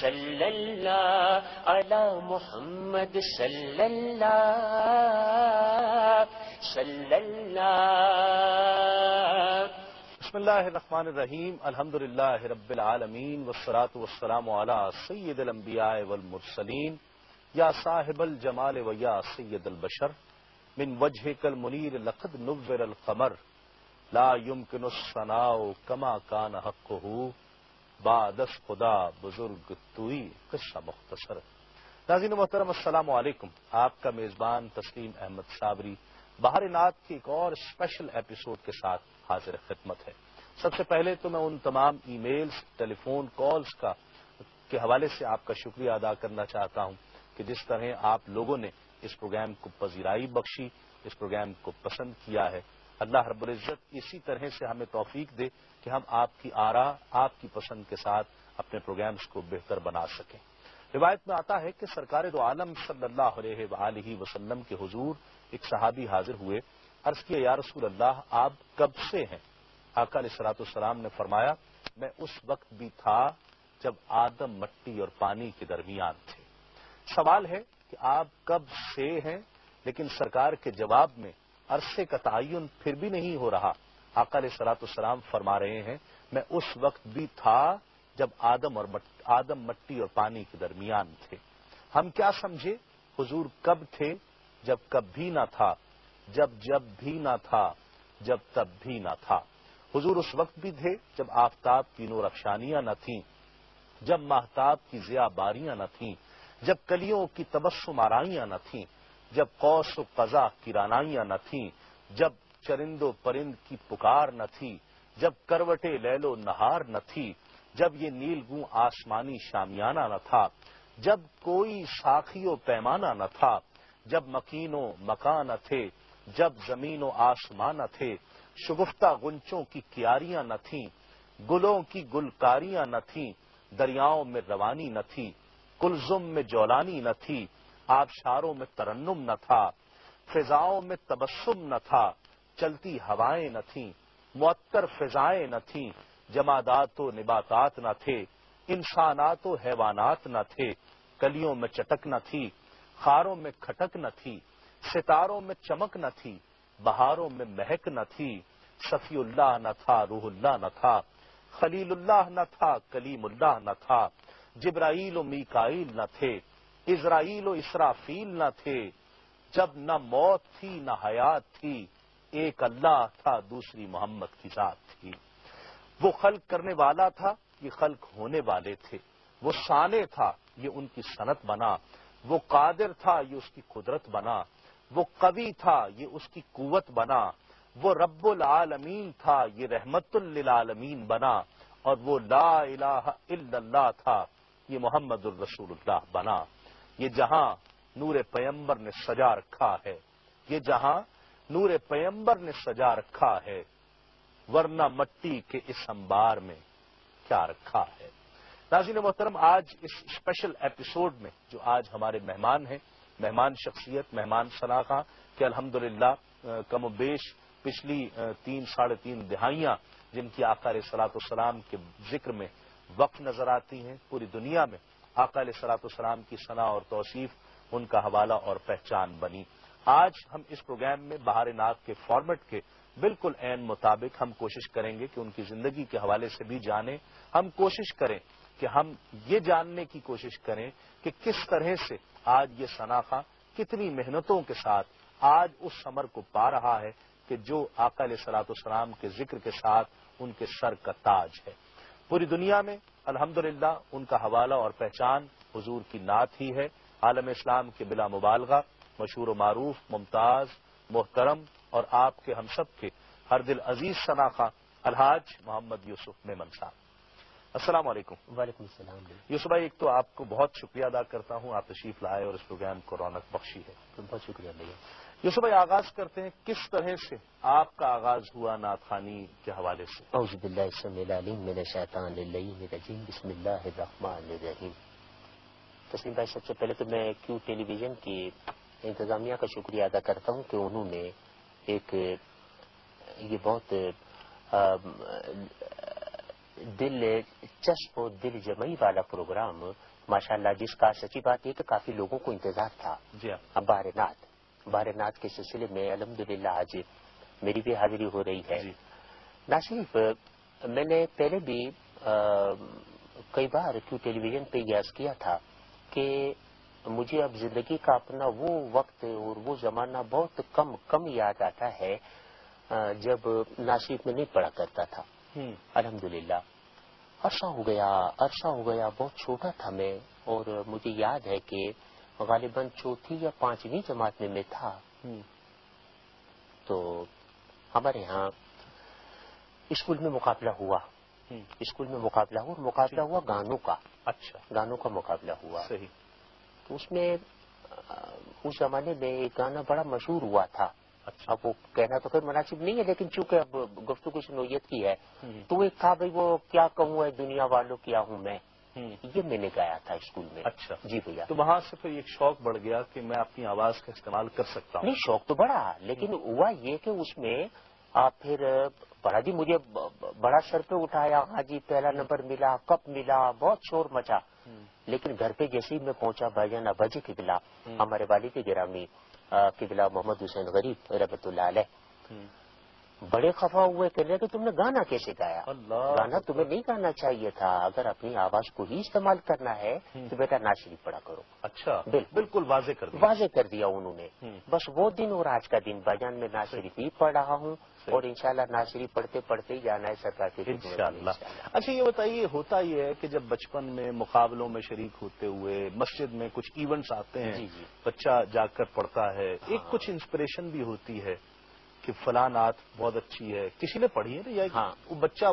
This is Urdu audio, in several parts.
صلی اللہ علی محمد صلی اللہ صلی اللہ بسم اللہ الرحمن الرحیم الحمد للہ رب العالمین والصلاة والسلام علی سید الانبیاء والمرسلین یا صاحب الجمال و یا سید البشر. من وجہ کل منیر لقد نور القمر. لا يمكن الصناع کما کان حقه. بعدس خدا بزرگ توئی قصہ مختصر ناظرین محترم، السلام علیکم۔ آپ کا میزبان تسلیم احمد صابری بہار نات کی ایک اور اسپیشل ایپیسوڈ کے ساتھ حاضر خدمت ہے۔ سب سے پہلے تو میں ان تمام emails telephone calls کا، کے حوالے سے آپ کا شکریہ ادا کرنا چاہتا ہوں کہ جس طرح آپ لوگوں نے اس پروگرام کو پذیرائی بخشی، اس پروگرام کو پسند کیا ہے۔ اللہ رب العزت اسی طرح سے ہمیں توفیق دے کہ ہم آپ کی آرا، آپ کی پسند کے ساتھ اپنے پروگرامز کو بہتر بنا سکیں۔ روایت میں آتا ہے کہ سرکار دو عالم صلی اللہ علیہ وآلہ وسلم کے حضور ایک صحابی حاضر ہوئے، عرض کیا، یا رسول اللہ، آپ کب سے ہیں؟ آقا علیہ سلاۃ السلام نے فرمایا، میں اس وقت بھی تھا جب آدم مٹی اور پانی کے درمیان تھے۔ سوال ہے کہ آپ کب سے ہیں، لیکن سرکار کے جواب میں عرصے کا تعین پھر بھی نہیں ہو رہا۔ آقا علیہ سلاۃ السلام فرما رہے ہیں، میں اس وقت بھی تھا جب آدم اور آدم مٹی اور پانی کے درمیان تھے۔ ہم کیا سمجھے؟ حضور کب تھے؟ جب کب بھی نہ تھا۔ جب جب بھی نہ تھا۔ جب تب بھی نہ تھا۔ حضور اس وقت بھی تھے جب آفتاب کی نور افشانیاں نہ تھیں۔ جب ماہتاب کی ضیا باریاں نہ تھیں۔ جب کلیوں کی تبسم آرائیاں نہ تھیں۔ جب قوس و قضا کی رانائیاں نہ تھیں، جب چرند و پرند کی پکار نہ تھی، جب کروٹے لیل و نہار نہ تھی، جب یہ نیل گوں آسمانی شامیانہ نہ تھا، جب کوئی ساخی و پیمانہ نہ تھا، جب مکین و مکان نہ تھے، جب زمین و آسمان نہ تھے، شگفتہ گنچوں کی کیاریاں نہ تھیں، گلوں کی گلکاریاں نہ تھیں، دریاؤں میں روانی نہ تھی، کلزم میں جولانی نہ تھی آبشاروں میں ترنم نہ تھا، فضاؤں میں تبسم نہ تھا، چلتی ہوائیں نہ تھیں، معطر فضائیں نہ تھیں، جمادات و نباتات نہ تھے، انسانات و حیوانات نہ تھے، کلیوں میں چٹک نہ تھی، خاروں میں کھٹک نہ تھی، ستاروں میں چمک نہ تھی، بہاروں میں مہک نہ تھی، صفی اللہ نہ تھا، روح اللہ نہ تھا، خلیل اللہ نہ تھا، کلیم اللہ نہ تھا، جبرائیل و میکائیل نہ تھے۔ اسرائیل و اسرافیل نہ تھے، جب نہ موت تھی، نہ حیات تھی، ایک اللہ تھا، دوسری محمد کی ذات تھی۔ وہ خلق کرنے والا تھا، یہ خلق ہونے والے تھے۔ وہ سانے تھا، یہ ان کی صنعت بنا۔ وہ قادر تھا، یہ اس کی قدرت بنا۔ وہ قوی تھا، یہ اس کی قوت بنا۔ وہ رب العالمین تھا، یہ رحمت للعالمین بنا۔ اور وہ لا الہ الا اللہ تھا، یہ محمد الرسول اللہ بنا۔ یہ جہاں نور پیمبر نے سجا رکھا ہے، یہ جہاں نور پیمبر نے سجا رکھا ہے، ورنہ مٹی کے اس انبار میں کیا رکھا ہے۔ ناظرین محترم، آج اس اسپیشل ایپیسوڈ میں جو آج ہمارے مہمان ہیں، مہمان شخصیت، مہمان شناخہ کہ الحمد کم و بیش پچھلی تین، ساڑھے تین دہائیاں جن کی آقا علیہ سلاۃ السلام کے ذکر میں وقت نظر آتی ہیں پوری دنیا میں آقا علیہ سلاۃ السلام کی صنع اور توصیف، ان کا حوالہ اور پہچان بنی۔ آج ہم اس پروگرام میں بہار ناگ کے فارمیٹ کے بالکل عین مطابق ہم کوشش کریں گے کہ ان کی زندگی کے حوالے سے بھی جانیں۔ ہم کوشش کریں کہ ہم یہ جاننے کی کوشش کریں کہ کس طرح سے آج یہ شناخہ کتنی محنتوں کے ساتھ آج اس سمر کو پا رہا ہے کہ جو آقا علیہ سلاۃ السلام کے ذکر کے ساتھ ان کے سر کا تاج ہے۔ پوری دنیا میں الحمد ان کا حوالہ اور پہچان حضور کی نعت ہی ہے عالم اسلام کے بلا مبالغہ مشہور و معروف ممتاز محترم اور آپ کے ہم سب کے ہر دل عزیز شناخہ الحاج محمد یوسف میمن صاحب۔ السلام علیکم۔ وعلیکم السلام۔ یوسف بھائی ایک تو آپ کو بہت شکریہ ادا کرتا ہوں آپ تشریف لائے اور اس پروگرام کو رونق بخشی ہے۔ بہت شکریہ بھیا یوسف بھائی آغاز کرتے ہیں کس طرح سے آپ کا آغاز ہوا ناتخانی کے حوالے سے؟ اعوذ باللہ السمیع العلیم من الشیطان الرجیم بسم اللہ الرحمن الرحیم۔ تسلیم بھائی سب سے پہلے تو میں کیو ٹیلی ویژن کی انتظامیہ کا شکریہ ادا کرتا ہوں کہ انہوں نے ایک یہ بہت دل چسپ و دل جمعی والا پروگرام ماشاءاللہ جس کا سچی بات یہ کہ کافی لوگوں کو انتظار تھا جی ہاں۔ اب بار نات بار نات کے سلسلے میں الحمدللہ آج میری بھی حاضری ہو رہی ہے۔ جی۔ نہ صرف میں نے پہلے بھی کئی بار کیوں ٹیلی ویژن پہ یاز کیا تھا کہ مجھے اب زندگی کا اپنا وہ وقت اور وہ زمانہ بہت کم کم یاد آتا ہے جب ناسک میں نہیں پڑا کرتا تھا۔ ہوں۔ الحمدللہ۔ عرصہ ہو گیا عرصہ ہو گیا بہت چھوٹا تھا میں اور مجھے یاد ہے کہ غالباً چوتھی یا پانچویں جماعت میں میں تھا۔ تو ہمارے یہاں اسکول میں مقابلہ ہوا۔ اسکول میں مقابلہ ہوا اور مقابلہ ہوا گانوں کا۔ اچھا۔ گانوں کا مقابلہ ہوا۔ تو اس میں اس زمانے میں ایک گانا بڑا مشہور ہوا تھا۔ اچھا۔ اب وہ کہنا تو کوئی مناسب نہیں ہے لیکن چونکہ اب گفتگو سے نوعیت کی ہے تو ایک تھا بھائی وہ کیا کہوں ہے دنیا والوں کیا ہوں میں؟ یہ میں نے گایا تھا اسکول میں۔ اچھا۔ جی بھیا۔ تو وہاں سے پھر ایک شوق بڑھ گیا کہ میں اپنی آواز کا استعمال کر سکتا ہوں۔ نہیں شوق تو بڑا لیکن ہوا یہ کہ اس میں آپ پھر بڑا جی مجھے بڑا سر پہ اٹھایا۔ ہاں جی پہلا نمبر ملا کپ ملا بہت شور مچا۔ لیکن گھر پہ جیسے ہی میں پہنچا بھائی جان ابج قبلہ ہوں۔ ہمارے والد گرامی قبلہ محمد حسین غریب رحمۃ اللہ علیہ۔ بڑے خفا ہوئے کہنے کہ تم نے گانا کیسے گایا گانا تمہیں نہیں گانا چاہیے تھا اگر اپنی آواز کو ہی استعمال کرنا ہے۔ تو بیٹا ناشری پڑا کرو اچھا بالکل۔ واضح کر دیا واضح کر دیا انہوں نے۔ بس وہ دن اور آج کا دن بجان میں ناصری بھی پڑھ رہا ہوں۔ اور انشاءاللہ ناصری پڑھتے پڑھتے ہی جانا ہے سرکار میں انشاءاللہ۔ اچھا یہ بتائیے ہوتا یہ ہے کہ جب بچپن میں مقابلوں میں شریک ہوتے ہوئے مسجد میں کچھ ایونٹس آتے ہیں جی، جی۔ بچہ جا کر پڑھتا ہے ایک کچھ انسپریشن بھی ہوتی ہے کہ فلاں نعت بہت اچھی ہے کسی نے پڑھی ہے نا یا ہاں۔ وہ بچہ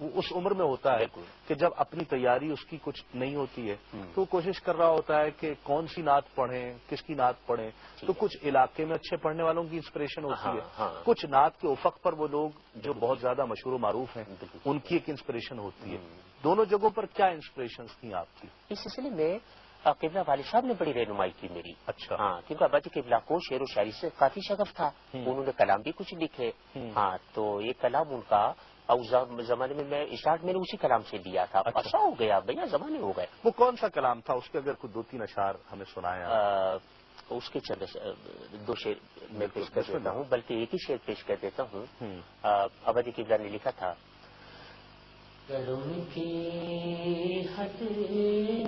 وہ اس عمر میں ہوتا ہے۔ کہ جب اپنی تیاری اس کی کچھ نہیں ہوتی ہے۔ تو وہ کوشش کر رہا ہوتا ہے کہ کون سی نعت پڑھیں کس کی نعت پڑھیں ٹھیک تو۔ کچھ علاقے میں اچھے پڑھنے والوں کی انسپریشن ہوتی ہاں، ہے ہاں۔ کچھ نعت کے افق پر وہ لوگ جو بہت زیادہ مشہور و معروف ہیں۔ ان کی ایک انسپریشن ہوتی ہے۔ دونوں جگہوں پر کیا انسپریشن تھیں آپ کی اس سلسلے میں قبلہ والد صاحب نے بڑی رہنمائی کی میری اچھا ہاں کیونکہ ابا جی قبلہ کو شعر و شاعری سے کافی شغف تھا ہوں۔ انہوں نے کلام بھی کچھ لکھے۔ ہاں تو یہ کلام ان کا زم- زمانے میں میں اسٹارٹ میں نے اسی کلام سے لیا تھا اچھا۔ اچھا ہو گیا بھیا زمانے ہو گئے وہ کون سا کلام تھا اس کے اگر کوئی دو تین اشعار ہمیں آ، اس کے چند دو شعر میں پیش کر دیتا۔ ہوں بلکہ ایک ہی شعر پیش کر دیتا ہوں ہوں۔ ابا جی قبلہ نے لکھا تھا کرم کی حد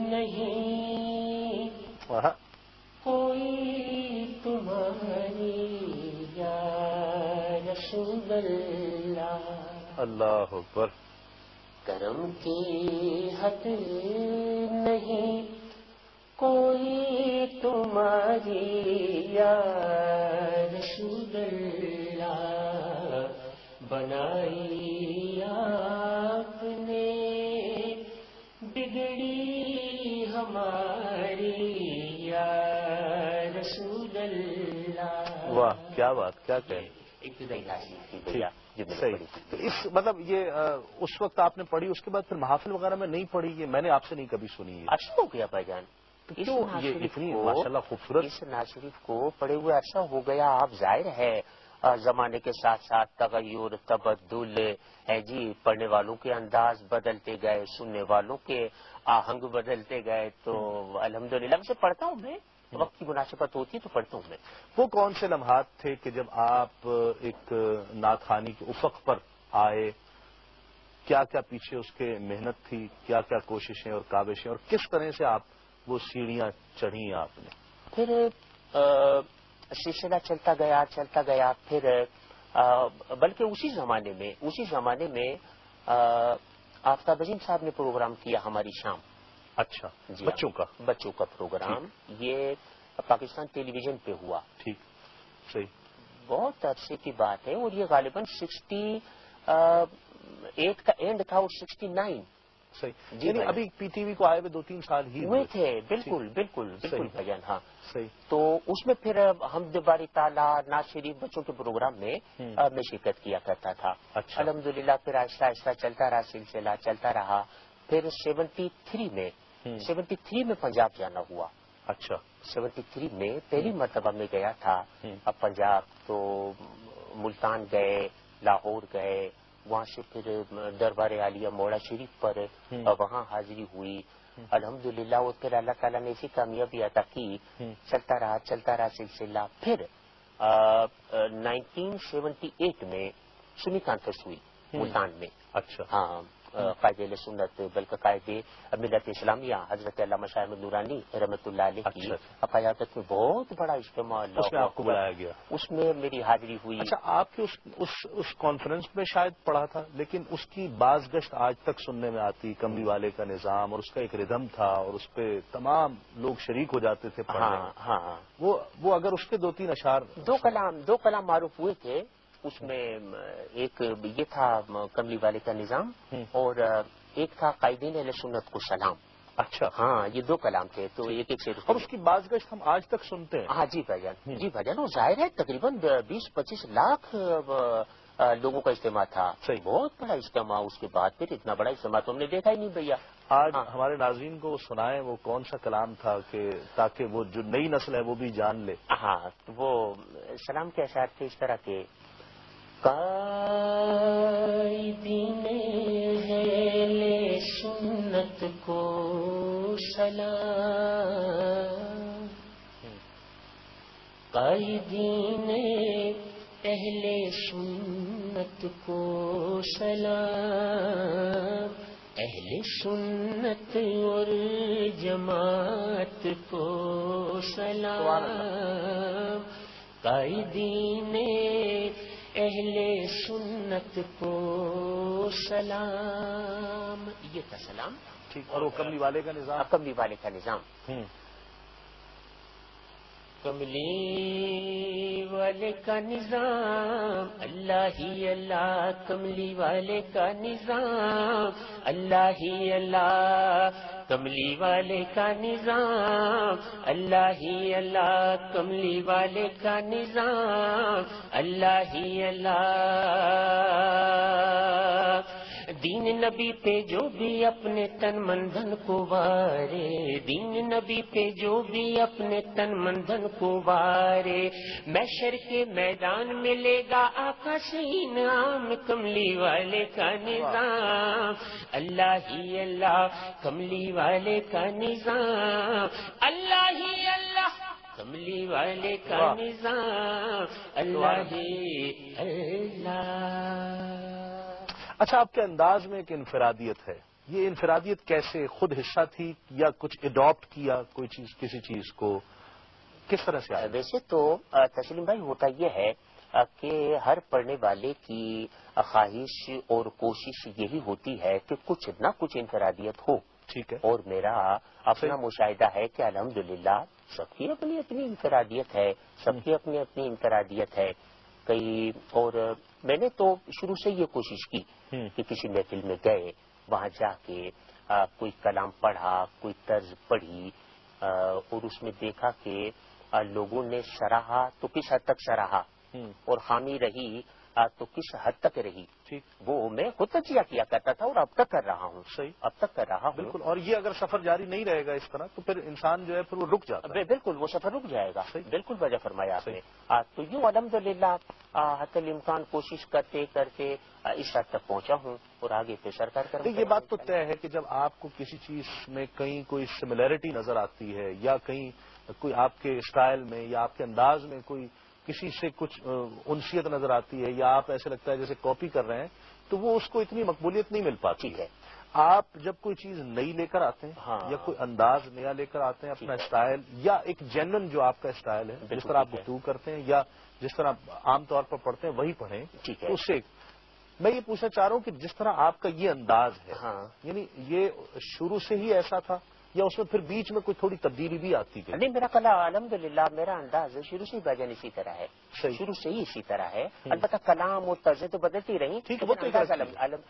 نہیں۔ کوئی تمہاری یا رسول اللہ۔ اللہ اکبر۔ کرم کی حد نہیں۔ کوئی تمہاری یا رسول اللہ۔ بنائی کیا بات کیا کہیں تھی تو اس مطلب یہ اس وقت آپ نے پڑھی اس کے بعد پھر محافل وغیرہ میں نہیں پڑھی؟ یہ میں نے آپ سے نہیں کبھی سنی عرصہ ہو گیا بھائی جان۔ یہ اتنی ماشاءاللہ خوبصورت؟ اس نواز شریف کو پڑے ہوئے عرصہ ہو گیا آپ ظاہر ہے زمانے کے ساتھ ساتھ تغیر تبدل ہے جی پڑھنے والوں کے انداز بدلتے گئے سننے والوں کے آہنگ بدلتے گئے تو الحمدللہ۔ سے پڑھتا ہوں میں۔ وقت کی مناسبت ہوتی ہے تو پڑھتا ہوں میں۔ وہ کون سے لمحات تھے کہ جب آپ ایک ناخانی کے افق پر آئے کیا کیا پیچھے اس کے محنت تھی کیا کیا کوششیں اور کاوشیں اور کس طرح سے آپ وہ سیڑھیاں چڑھی آپ نے؟ پھر سلسلہ چلتا گیا چلتا گیا پھر بلکہ اسی زمانے میں اسی زمانے میں آفتاب عظیم صاحب نے پروگرام کیا ہماری شام۔ اچھا جی ہاں، بچوں کا۔ بچوں کا پروگرام۔ یہ پاکستان ٹیلی ویژن پہ ہوا۔ ٹھیک۔ صحیح۔ بہت عرصے کی بات ہے اور یہ غالباً سکسٹی ایٹ کا اینڈ تھا اور سکسٹی نائن۔ صحیح۔ جی یعنی۔ ابھی پی ٹی وی کو آئے ہوئے دو تین سال ہی ہوئے تھے۔ بالکل بالکل بالکل۔ بھجن ہاں۔ تو اس میں پھر ہم باری تعالیٰ ناز شریف بچوں کے پروگرام میں میں شرکت کیا کرتا تھا۔ اچھا۔ الحمدللہ پھر آہستہ آہستہ چلتا رہا سلسلہ چلتا رہا۔ پھر سیونٹی تھری میں۔ سیونٹی تھری میں پنجاب جانا ہوا۔ اچھا۔ سیونٹی تھری میں پہلی مرتبہ میں گیا تھا۔ اب پنجاب تو ملتان گئے لاہور گئے وہاں سے پھر دربار عالیہ موڑا شریف پر۔ وہاں حاضری ہوئی۔ الحمدللہ وہ پھر اللہ تعالیٰ نے اسی کامیابی عطا کی۔ چلتا رہا چلتا رہا سلسلہ۔ پھر نائنٹین سیونٹی ایٹ میں سنی کانفرنس ہوئی۔ ملتان میں۔ اچھا۔ ہاں۔ قائد سنت بلکہ قائد ملت اسلامیہ حضرت علامہ شاہ نورانی رحمۃ اللہ علیہ کی اچھا۔ قیادت میں بہت بڑا اجتماع آپ کو۔ بلایا گیا؟ اس میں میری حاضری ہوئی۔ اچھا آپ کی اس کانفرنس میں شاید پڑھا تھا لیکن اس کی باز گشت آج تک سننے میں آتی کملی والے کا نظام اور اس کا ایک ردم تھا اور اس پہ تمام لوگ شریک ہو جاتے تھے ہاں میں ہاں۔ وہ وہ اگر اس کے دو تین اشعار دو کلام دو کلام معروف ہوئے تھے۔ اس میں ایک یہ تھا کملی والے کا نظام۔ اور ایک تھا قائدین اہل سنت کو سلام۔ اچھا۔ ہاں یہ دو کلام تھے تو ایک ایک سے اور اس کی باز گشت ہم آج تک سنتے ہیں۔ ہاں جی بھائی جان۔ جی بھائی جان وہ ظاہر ہے تقریباً بیس پچیس لاکھ لوگوں کا اجتماع تھا۔ بہت بڑا اجتماع اس کے بعد پھر اتنا بڑا اجتماع تو ہم نے دیکھا ہی نہیں بھیا۔ آج ہاں۔ ہمارے ناظرین کو سنائیں وہ کون سا کلام تھا کہ تاکہ وہ جو نئی نسل ہے وہ بھی جان لے۔ ہاں تو وہ سلام کے اشعار تھے اس طرح کے۔ سنت کو سلام۔ قائدین اہل سنت کو سلام۔ اہل سنت اور جماعت کو سلام۔ قائدین اہل سنت کو سلام۔ یہ تھا سلام؟ اور وہ کملی والے کا نظام؟ کملی والے کا نظام۔ کملی والے کا نظام، اللہ ہی اللہ، کملی والے کا نظام، اللہ ہی اللہ، کملی والے کا نظام، اللہ ہی اللہ، کملی والے کا نظام، اللہ ہی اللہ دین نبی پہ جو بھی اپنے تن من دھن کو وارے دین نبی پہ جو بھی اپنے تن من دھن کو وارے محشر کے میدان میں لے گا آقا سے انعام کملی والے کا نظام اللہ ہی اللہ کملی والے کا نظام اللہ ہی اللہ کملی والے کا۔ نظام اللہ ہی اللہ اچھا آپ کے انداز میں ایک انفرادیت ہے۔ یہ انفرادیت کیسے خود حصہ تھی یا کچھ اڈاپٹ کیا کوئی چیز کسی چیز کو؟ کس طرح سے ویسے تو تسلیم بھائی ہوتا یہ ہے کہ ہر پڑھنے والے کی خواہش اور کوشش یہی ہوتی ہے کہ کچھ نہ کچھ انفرادیت ہو۔ ٹھیک ہے۔ اور میرا اپنا مشاہدہ ہے کہ الحمدللہ سب کی اپنی اپنی انفرادیت ہے سب کی اپنی اپنی انفرادیت ہے۔ کئی اور میں نے تو شروع سے یہ کوشش کی۔ کہ کسی محفل میں گئے وہاں جا کے کوئی کلام پڑھا کوئی طرز پڑھی اور اس میں دیکھا کہ لوگوں نے سراہا تو کس حد تک سراہا اور خامی رہی تو کس حد تک رہی؟ وہ میں خود تجزیہ کیا کرتا تھا اور اب تک کر رہا ہوں۔ صحیح۔ اب تک کر رہا ہوں۔ بالکل۔ اور یہ اگر سفر جاری نہیں رہے گا اس طرح تو پھر انسان جو ہے پھر وہ رک جاتا ہے۔ بالکل وہ سفر رک جائے گا۔ بالکل وجہ فرمایا آپ نے۔ تو یوں الحمد للہ حت الامکان کوشش کرتے کرتے اس حد تک پہنچا ہوں اور آگے پہ سرکار کر یہ بات تو طے ہے کہ جب آپ کو کسی چیز میں کہیں کوئی سملیرٹی نظر آتی ہے یا کہیں کوئی آپ کے اسٹائل میں یا آپ کے انداز میں کوئی کسی سے کچھ آ، انسیت نظر آتی ہے یا آپ ایسے لگتا ہے جیسے کاپی کر رہے ہیں تو وہ اس کو اتنی مقبولیت نہیں مل پاتی ہے آپ جب کوئی چیز نئی لے کر آتے ہیں ہاں۔ یا کوئی انداز نیا لے کر آتے ہیں اپنا۔ اسٹائل یا ایک جنرل جو آپ کا اسٹائل ہے جس طرح آپ۔ گفتگو کرتے ہیں یا جس طرح آپ عام طور پر پڑھتے ہیں وہی پڑھیں تو اس سے میں یہ پوچھنا چاہ رہا ہوں کہ جس طرح آپ کا یہ انداز ہے ہاں یعنی یہ شروع سے ہی ایسا تھا یا اس میں پھر بیچ میں کوئی تھوڑی تبدیلی بھی آتی گئی؟ نہیں میرا کلا الحمد للہ میرا انداز شروع سے ہی بھجن اسی طرح ہے۔ شروع سے ہی اسی طرح ہے۔ البتہ کلام اور طرزیں تو بدلتی رہی ہے،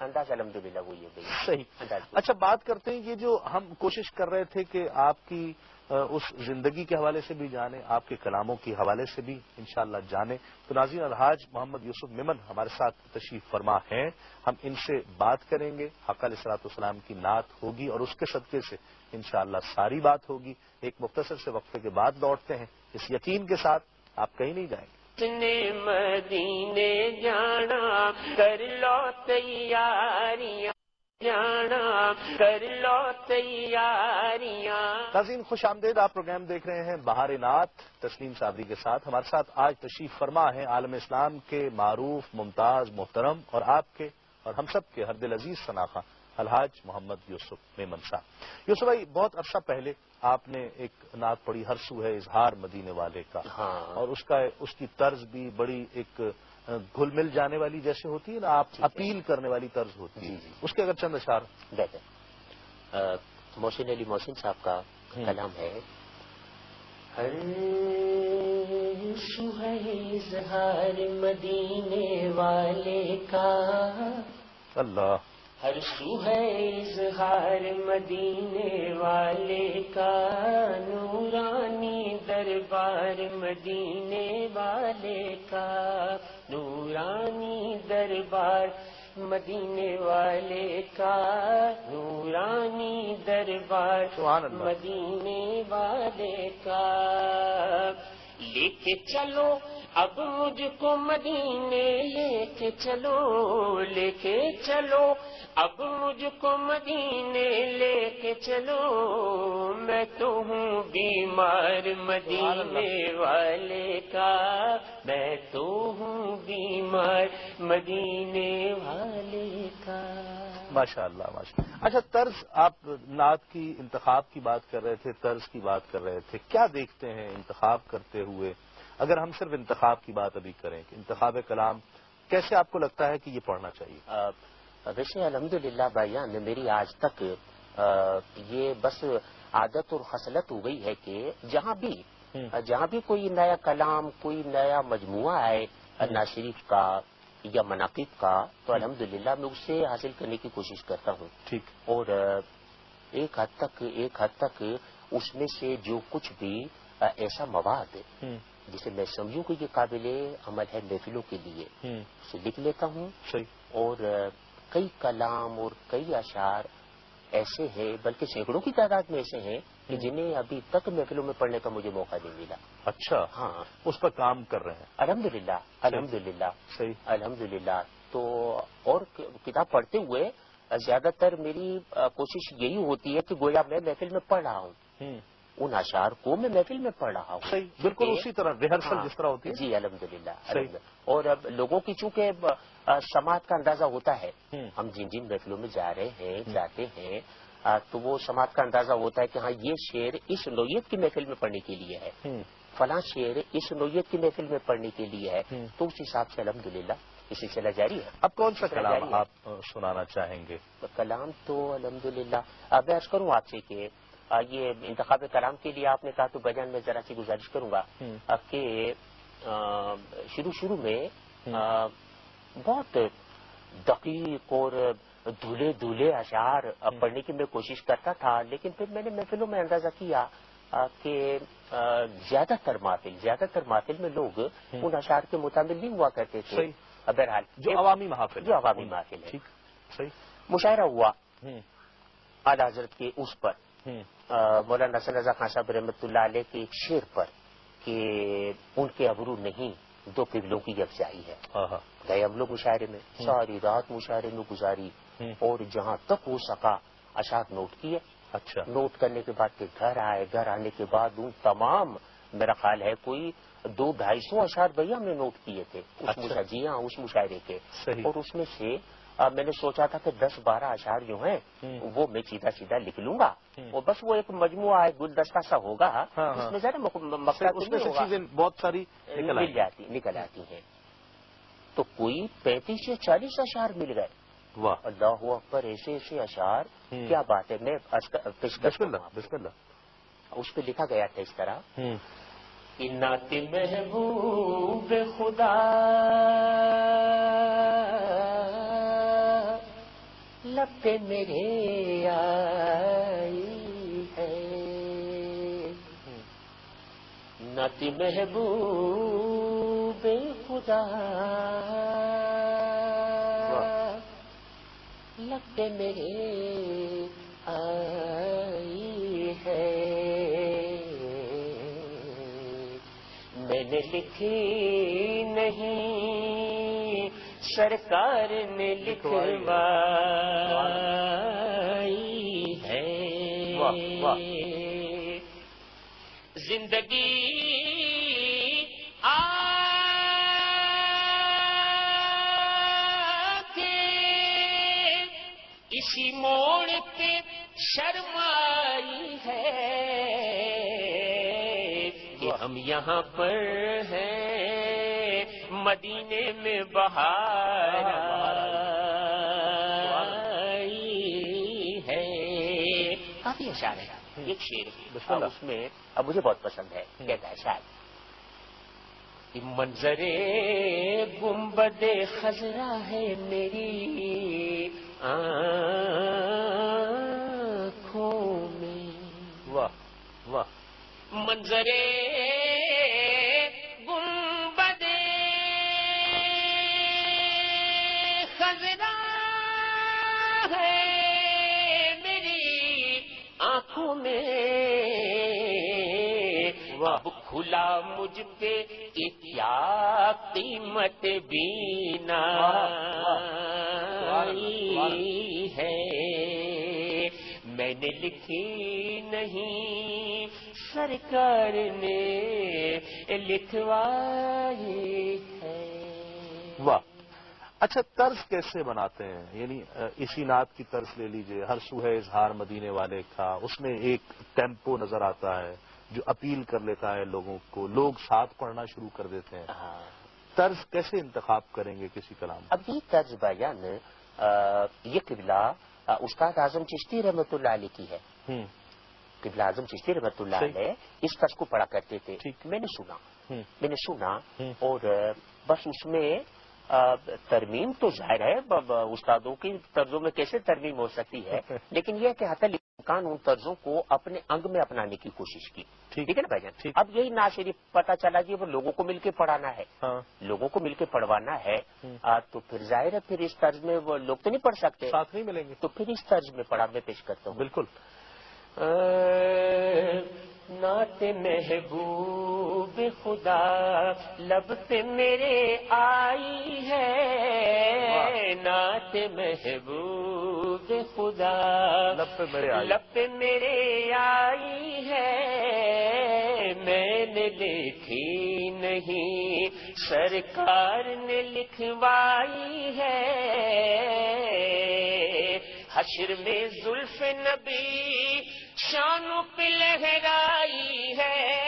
انداز الحمد- للہ وہی ہے صحیح۔ اچھا بات کرتے ہیں یہ جو ہم کوشش کر رہے تھے کہ آپ کی اس زندگی کے حوالے سے بھی جانیں آپ کے کلاموں کے حوالے سے بھی انشاءاللہ جانیں۔ تو ناظرین الحاج محمد یوسف ممن ہمارے ساتھ تشریف فرما ہیں۔ ہم ان سے بات کریں گے۔ حق علیہ صلاحت والسلام کی نعت ہوگی اور اس کے صدقے سے انشاءاللہ ساری بات ہوگی۔ ایک مختصر سے وقفے کے بعد لوٹتے ہیں۔ اس یقین کے ساتھ آپ کہیں نہیں جائیں گے۔ نے مدینے جانا کر لو تیاریاں۔ جانا کر لو تیاریاں۔ ناظرین خوش آمدید آپ پروگرام دیکھ رہے ہیں بہار نعت۔ تسلیم صابری کے ساتھ ہمارے ساتھ آج تشریف فرما ہے عالم اسلام کے معروف ممتاز محترم اور آپ کے اور ہم سب کے ہر دل عزیز شناخہ الحاج محمد یوسف میمن صاحب یوسف بھائی بہت عرصہ پہلے آپ نے ایک نعت پڑھی ہر سو ہے اظہار مدینے والے کا ہاں۔ اور اس کا اس کی طرز بھی بڑی ایک گھل مل جانے والی جیسے ہوتی ہے نا آپ۔ اپیل کرنے والی طرز ہوتی ہے جی، جی۔ اس کے اگر چند اشار بہتر محسن علی محسن صاحب کا۔ کلام ہے ہر سو ہے اظہار مدینے والے کا اللہ ہر سو ہے اظہار مدینے والے کا نورانی دربار مدینے والے کا نورانی دربار مدینے والے کا نورانی دربار۔ مدینے والے کا لے کے چلو، اب مجھ کو مدینے لے کے چلو لے کے چلو، اب مجھ کو مدینے لے کے چلو، میں تو ہوں بیمار مدینے والے کا، میں تو ہوں بیمار مدینے والے کا۔ ماشاء اللہ ماشاء اچھا طرز آپ نعت کی انتخاب کی بات کر رہے تھے طرز کی بات کر رہے تھے کیا دیکھتے ہیں انتخاب کرتے ہوئے؟ اگر ہم صرف انتخاب کی بات ابھی کریں کہ انتخاب کلام کیسے آپ کو لگتا ہے کہ یہ پڑھنا چاہیے؟ ویسے الحمد للہ بھائی میری آج تک یہ بس عادت اور خصلت ہو گئی ہے کہ جہاں بھی۔ جہاں بھی کوئی نیا کلام کوئی نیا مجموعہ ہے اللہ شریف کا یا مناقب کا تو الحمد للہ میں اسے حاصل کرنے کی کوشش کرتا ہوں۔ ٹھیک۔ اور ایک حد تک ایک حد تک اس میں سے جو کچھ بھی ایسا مواد جسے میں سمجھوں کہ یہ قابل عمل ہے محفلوں کے لیے اسے لکھ لیتا ہوں۔ صحیح۔ اور کئی کلام اور کئی اشعار ایسے ہیں بلکہ سینکڑوں کی تعداد میں ایسے ہیں کہ جنہیں ابھی تک محفلوں میں پڑھنے کا مجھے موقع نہیں ملا۔ اچھا ہاں۔ اس پر کام کر رہے ہیں۔ الحمد للہ الحمد للہ صحیح۔ الحمد للہ تو اور کتاب پڑھتے ہوئے زیادہ تر میری کوشش یہی ہوتی ہے کہ گویا میں محفل میں پڑھ رہا ہوں۔ ان اشعار کو میں محفل میں پڑھ رہا ہوں۔ بالکل اسی طرح ریہرسل ہاں، جس طرح ہوتی ہے۔ جی الحمد للہ۔ اور اب لوگوں کی چونکہ سماعت کا اندازہ ہوتا ہے۔ ہم جن جن محفلوں میں جا رہے ہیں جاتے ہیں تو وہ سماعت کا اندازہ ہوتا ہے کہ ہاں یہ شعر اس نوعیت کی محفل میں پڑھنے کے لیے ہے۔ فلاں شعر اس نوعیت کی محفل میں پڑھنے کے لیے ہے۔ تو اس حساب سے الحمد للہ یہ سلسلہ جاری ہے۔ اب کون سا کلام۔ آپ سنانا چاہیں گے؟ کلام تو الحمد للہ اب عرض کروں آپ سے کہ یہ انتخاب کلام کے لیے آپ نے کہا تو بجان میں ذرا سی گزارش کروں گا کہ شروع شروع میں بہت دقیق اور دھلے دھلے اشعار پڑھنے کی میں کوشش کرتا تھا لیکن پھر میں نے محفلوں میں اندازہ کیا کہ زیادہ تر محفل زیادہ تر محفل میں لوگ ان اشعار کے مطابق نہیں ہوا کرتے تھے۔ بہرحال جو عوامی محافل جو عوامی محافل ہے مشاعرہ ہوا۔ اعلی حضرت کے اس پر۔ مولانا حسن رضا خان صاحب رحمۃ اللہ علیہ کے ایک شعر پر کہ ان کے ابرو نہیں دو پگلوں کی افزائی ہے۔ گئے ہم لوگ مشاعرے میں ساری رات مشاعرے میں گزاری۔ اور جہاں تک ہو سکا اشعار نوٹ کیے اچھا نوٹ کرنے کے بعد پھر گھر آئے گھر آنے کے بعد ان تمام میرا خیال ہے کوئی دو ڈھائی سو اشعار بھیا ہم نے نوٹ کیے تھے اس اچھا۔ جی ہاں اس مشاعرے کے۔ اور اس میں سے میں نے سوچا تھا کہ دس بارہ اشعار جو ہیں۔ وہ میں سیدھا سیدھا لکھ لوں گا۔ اور بس وہ ایک مجموعہ ہے گلدستہ سا ہوگا ہاں، ہاں۔ اس میں ذرا مق- مقصد۔ چیزیں بہت ساری نکل مل آئی جاتی نکل آتی ہیں تو کوئی پینتیس یا چالیس اشعار مل گئے واہ. اللہ اکبر ایسے ایسے اشعار۔ کیا بات ہے؟ میں عرض کر- پیش کرتا بسم ہوں اللہ آپ کو۔ بسم اللہ. اس پہ لکھا گیا تھا اس طرح. محبوب خدا. لب پہ میرے آئی ہے. نعت محبوب خدا. پہ میرے آئی ہے۔ میں نے لکھی نہیں سرکار نے لکھوائی ہے۔ زندگی اسی موڑ پہ شرمائی ہے کہ ہم یہاں پر ہیں مدینے میں بہار آئی ہے۔ کافی اشار ہے ایک شیر۔ اس میں اب مجھے بہت پسند ہے۔ کہتا ہے شاید منظر گنبد خزرا ہے میری۔ آنکھوں میں۔ واہ واہ۔ منظر گنبد خزرا ہے میری آنکھوں میں۔ اب کھلا مجھ پہ کہ کیا قیمت بینا ہے۔ میں نے لکھی نہیں سرکار نے لکھوائی ہے۔ واہ۔ اچھا طرز کیسے بناتے ہیں؟ یعنی اسی نعت کی طرز لے لیجیے۔ ہر سو ہے اظہار مدینے والے کا اس میں ایک ٹیمپو نظر آتا ہے۔ جو اپیل کر لیتا ہے لوگوں کو لوگ ساتھ پڑھنا شروع کر دیتے ہیں۔ ہاں۔ طرز کیسے انتخاب کریں گے کسی کلام اب یہ طرز بیان یہ قبلہ استاد اعظم چشتی رحمت اللہ علیہ کی ہے۔ قبلہ اعظم چشتی رحمت اللہ۔ علیہ اس طرز کو پڑھا کرتے تھے۔ میں نے سنا۔ میں نے سنا۔ اور بس اس میں ترمیم تو ظاہر ہے استادوں کی طرزوں میں کیسے ترمیم ہو سکتی ہے لیکن یہ کہ حتی الامکان ان طرزوں کو اپنے انگ میں اپنانے کی کوشش کی۔ ٹھیک۔ ہے نا بھائی جان۔ اب یہی نہ صرف پتا چلا کہ وہ لوگوں کو مل کے پڑھانا ہے۔ ہاں۔ لوگوں کو مل کے پڑھوانا ہے۔ تو پھر ظاہر ہے پھر اس طرز میں وہ لوگ تو نہیں پڑھ سکتے۔ ساتھ نہیں ملیں گے۔ تو پھر اس طرز میں پڑھا میں پیش کرتا ہوں۔ بالکل۔ نعت محبوب خدا لب پہ میرے آئی ہے۔ نعت محبوب خدا لب پہ میرے آئی۔ لب پہ میرے آئی ہے۔ میں نے لکھی نہیں سرکار نے لکھوائی ہے۔ حشر میں زلف نبی شانوں پہ لہرائی ہے۔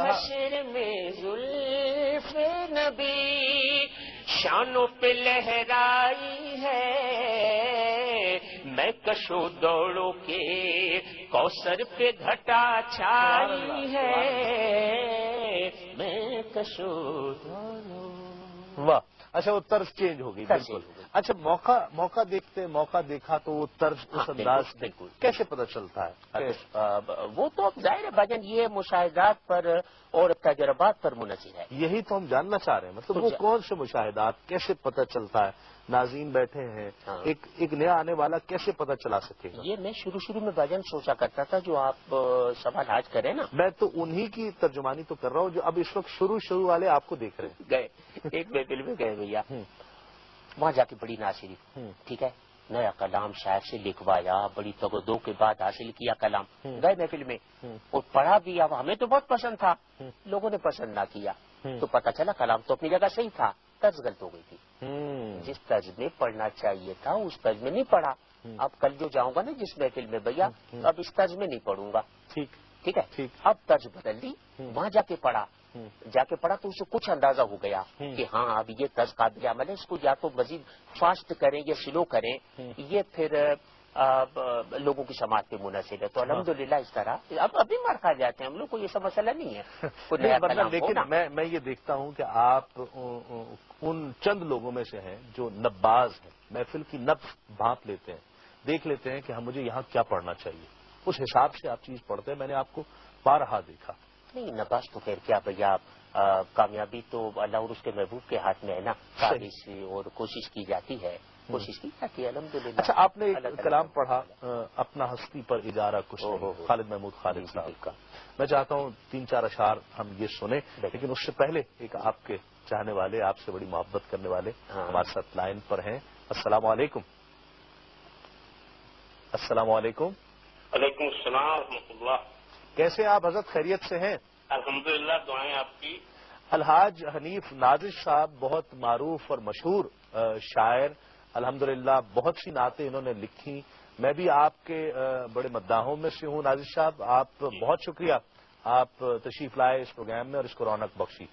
حشر میں زلف نبی شانوں پہ لہرائی ہے۔ میں کشو دوڑوں کے کوسر پہ گھٹا چھائی ہے۔ میں کشو دوڑوں واہ۔ اچھا وہ طرز چینج ہو گئی بالکل۔ اچھا موقع موقع دیکھتے موقع دیکھا تو وہ طرز اس ہاں، انداز بالکل،۔ کیسے پتہ چلتا ہے؟ آ، وہ تو اب ظاہر ہے بھجن یہ مشاہدات پر اور تجربات پر منحصر ہے۔ یہی تو ہم جاننا چاہ رہے ہیں۔ مطلب وہ کون سے مشاہدات؟ کیسے پتہ چلتا ہے؟ ناظرین بیٹھے ہیں ہاں۔ ایک ایک نیا آنے والا کیسے پتہ چلا سکے گا یہ میں شروع شروع میں بھجن سوچا کرتا تھا جو آپ سوال آج کریں نا میں تو انہی کی ترجمانی تو کر رہا ہوں جو اب اس وقت شروع شروع والے آپ کو دیکھ رہے ہیں گئے ایک محفل میں گئے بھیا۔ وہاں جا کے بڑی ناصری۔ ٹھیک ہے نیا کلام شاعر سے لکھوایا بڑی تگدو کے بعد حاصل کیا کلام۔ گئے محفل میں۔ اور پڑھا بھی اب ہمیں تو بہت پسند تھا۔ لوگوں نے پسند نہ کیا۔ تو پتا چلا کلام تو اپنی جگہ صحیح تھا طرز غلط ہو گئی تھی۔ جس طرز میں پڑھنا چاہیے تھا اس طرز میں نہیں پڑھا۔ اب کل جو جاؤں گا نا جس محفل میں بھیا۔ اب اس طرز میں نہیں پڑھوں گا ٹھیک ٹھیک ہے۔ اب طرز بدل ہوں۔ وہاں جا کے پڑھا۔ جا کے پڑھا تو اسے کچھ اندازہ ہو گیا۔ کہ ہاں اب یہ طرز قابل عمل ہے اس کو یا تو مزید فاسٹ کریں یا سلو کریں۔ یہ پھر لوگوں کی سماعت پہ منحصر ہے۔ تو الحمدللہ اس طرح اب ابھی مار کھا جاتے ہیں ہم لوگ کو یہ سب مسئلہ نہیں ہے۔ لیکن۔ میں یہ دیکھتا ہوں کہ آپ ان چند لوگوں میں سے ہیں جو نباز ہیں۔ محفل کی نبز بھانپ لیتے ہیں۔ دیکھ لیتے ہیں کہ ہم مجھے یہاں کیا پڑھنا چاہیے۔ اس حساب سے آپ چیز پڑھتے ہیں میں نے آپ کو بارہا دیکھا۔ نہیں نباز تو خیر کیا بھیا آ، کامیابی تو اللہ اور اس کے محبوب کے ہاتھ میں ہے نا۔ سے اور کوشش کی جاتی ہے۔ کوشش کی ہے الحمد للہ اچھا آپ نے ایک کلام پڑھا اپنا ہستی پر اجارہ کچھ خالد محمود خالد صاحب۔ کا میں چاہتا ہوں تین چار اشعار ہم یہ سنیں لیکن اس سے پہلے ایک آپ کے چاہنے والے آپ سے بڑی محبت کرنے والے ہاں۔ ہمارے ساتھ لائن پر ہیں۔ السلام علیکم۔ السلام علیکم۔ وعلیکم السلام ورحمۃ اللہ۔ کیسے آپ؟ حضرت خیریت سے ہیں؟ الحمد للہ دعائیں آپ کی؟ الحاج حنیف نازش صاحب بہت معروف اور مشہور شاعر الحمد بہت سی نعتیں انہوں نے لکھی۔ میں بھی آپ کے بڑے مداحوں میں سے ہوں نازر صاحب آپ۔ بہت شکریہ۔ آپ تشریف لائے اس پروگرام میں اور اس کو رونق بخشی۔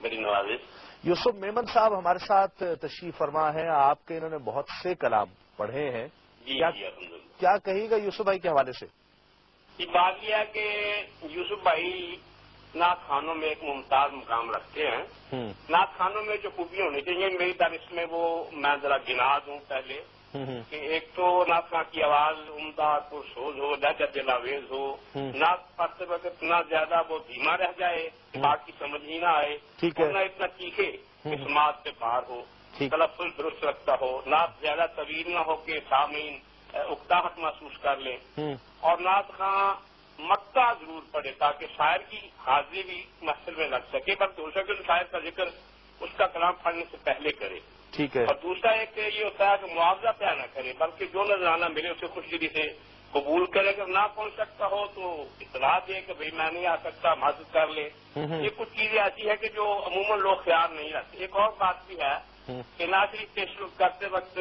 میری نوازش۔ یوسف میمن صاحب ہمارے ساتھ تشریف فرما ہے آپ کے انہوں نے بہت سے کلام پڑھے ہیں۔ جی، کیا جی، کیا کہے گا یوسف بھائی کے حوالے سے؟ بات یہ ہے کہ یوسف بھائی نعت خانوں میں ایک ممتاز مقام رکھتے ہیں۔ نعت خانوں میں جو خوبی ہونی چاہیے میری دانش میں وہ میں ذرا گنا دوں پہلے۔ کہ ایک تو نعت خان کی آواز عمدہ کو سوز ہو لہجہ دلاویز ہو۔ نعت پڑھتے وقت اتنا زیادہ وہ دھیما رہ جائے بات کی سمجھ ہی نہ آئے۔ نہ اتنا چیخے کہ سماج سے باہر ہو۔ تلفظ درست رکھتا ہو۔ نعت زیادہ طویل نہ ہو کہ سامعین اکتاہٹ محسوس کر لیں۔ اور نعت خان مکہ ضرور پڑے تاکہ شاعر کی حاضری بھی محفل میں لگ سکے۔ بلکہ ہو سکے شاعر کا ذکر اس کا کلام پڑھنے سے پہلے کرے۔ ٹھیک ہے۔ اور دوسرا ایک یہ ہوتا ہے کہ معاوضہ پہ نہ کرے بلکہ جو نظرانہ ملے اسے خوش دلی سے قبول کرے۔ اگر نہ پہنچ سکتا ہو تو اطلاع دے کہ بھائی میں نہیں آ سکتا مدد کر لے۔ یہ کچھ چیزیں ایسی ہے کہ جو عموماً لوگ خیال نہیں رکھتے۔ ایک اور بات بھی ہے کہ نہ صرف پیش کرتے وقت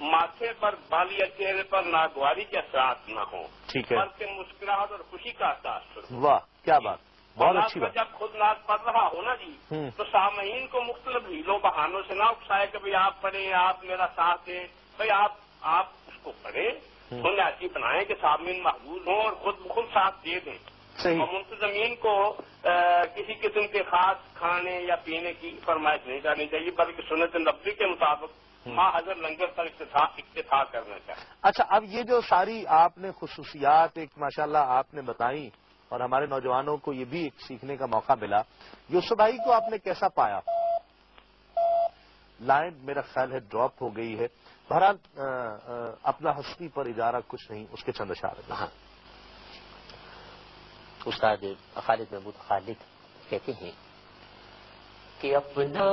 ماتھے پر بالی چہرے پر ناگواری کے اثرات نہ ہوں ٹھیک ہے۔ بلکہ مسکراہٹ اور خوشی کا اثر واہ کیا بات بہت اچھی بات۔ جب خود ناز پڑھ رہا ہو نا جی تو سامعین کو مختلف ہیلوں بہانوں سے نہ اکسائے کہ بھائی آپ پڑھیں آپ میرا ساتھ دیں۔ بھائی آپ آپ اس کو پڑھیں تو ایسی بنائیں کہ سامعین محبوب ہوں اور خود بخود ساتھ دے دیں۔ اور منتظمین کو کسی قسم کے خاص کھانے یا پینے کی فرمائش نہیں کرنی چاہیے بلکہ سنت نبی کے مطابق حضر لنگر پر اکتفا کرنا چاہیے اچھا اب یہ جو ساری آپ نے خصوصیات ایک ماشاءاللہ اللہ آپ نے بتائی اور ہمارے نوجوانوں کو یہ بھی ایک سیکھنے کا موقع ملا یوسف بھائی کو آپ نے کیسا پایا؟ لائن میرا خیال ہے ڈراپ ہو گئی ہے۔ بہرحال اپنا ہستی پر اجارہ کچھ نہیں اس کے چند اشارے۔ ہاں۔ استاد خالد محبود خالد کہتے ہیں کہ اپنا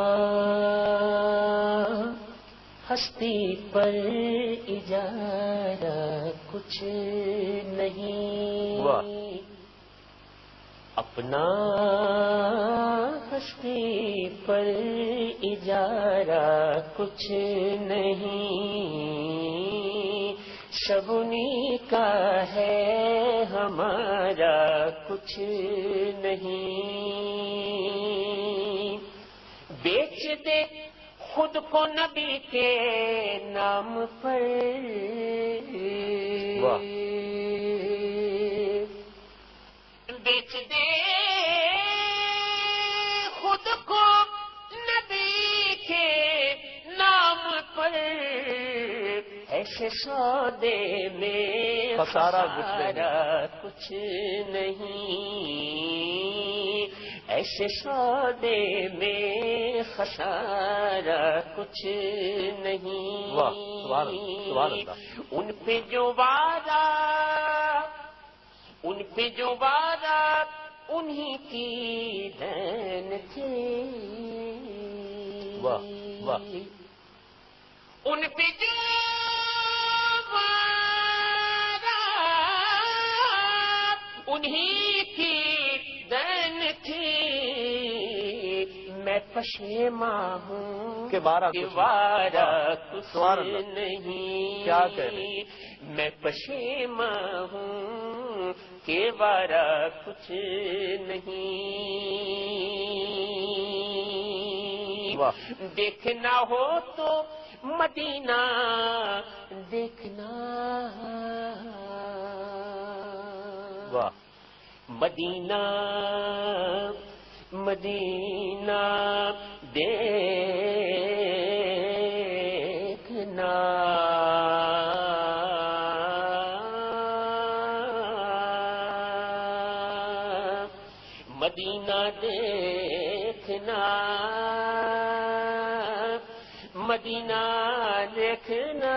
ہستی پر اجارہ کچھ نہیں۔ اپنا ہستی پر اجارہ کچھ نہیں۔ شبنی کا ہے ہمارا کچھ نہیں۔ بیچ دے خود کو نبی کے نام پر۔ بیچ دے خود کو نبی کے نام پر۔ ایسے سودے میں سارا کچھ نہیں۔ ایسے سودے میں خسارا کچھ نہیں۔ ان پہ جو وعدہ ان پہ جو وعدہ انہیں کی دین تھی۔ ان پہ جو وعدہ انہیں پشیما ہوں کہ بارہ کچھ نہیں۔ کیا میں پشیما ہوں کہ بارہ کچھ نہیں۔ دیکھنا ہو تو مدینہ دیکھنا۔ مدینہ مدینہ دیکھنا۔ مدینہ دیکھنا۔ مدینہ دیکھنا۔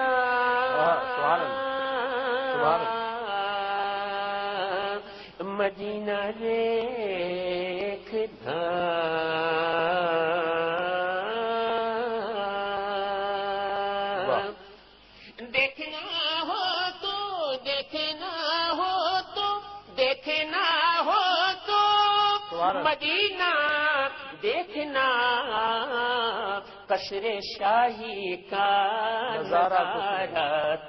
مدینہ دیکھنا۔ دیکھنا ہو تو دیکھنا ہو تو دیکھنا ہو تو مدینہ دیکھنا قصر شاہی کا نظارہ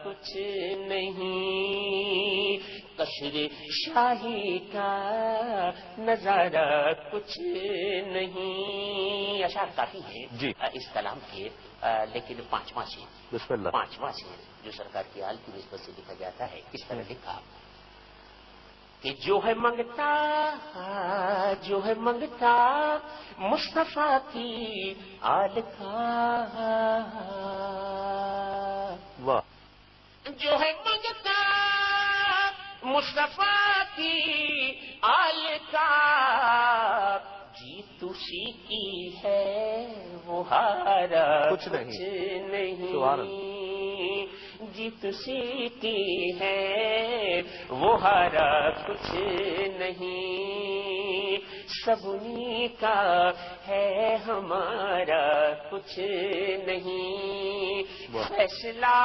کچھ نہیں قصر شاہی کا نظارہ کچھ نہیں۔ اشار کافی ہے جی۔ اس کلام کے لیکن پانچواں بسم اللہ۔ پانچواں سے جو سرکار کی حال کی نسبت سے لکھا جاتا ہے اس طرح لکھا۔ کہ جو ہے منگتا جو ہے منگتا مصطفیٰ کی آل کا۔ واہ۔ جو ہے منگتا مصطفیٰ کی آل کا جیت اسی کی ہے وہ ہارا کچھ نہیں۔ جیت اسی کی ہے وہ ہارا کچھ نہیں سب انہیں کا ہے ہمارا کچھ نہیں۔ فیصلہ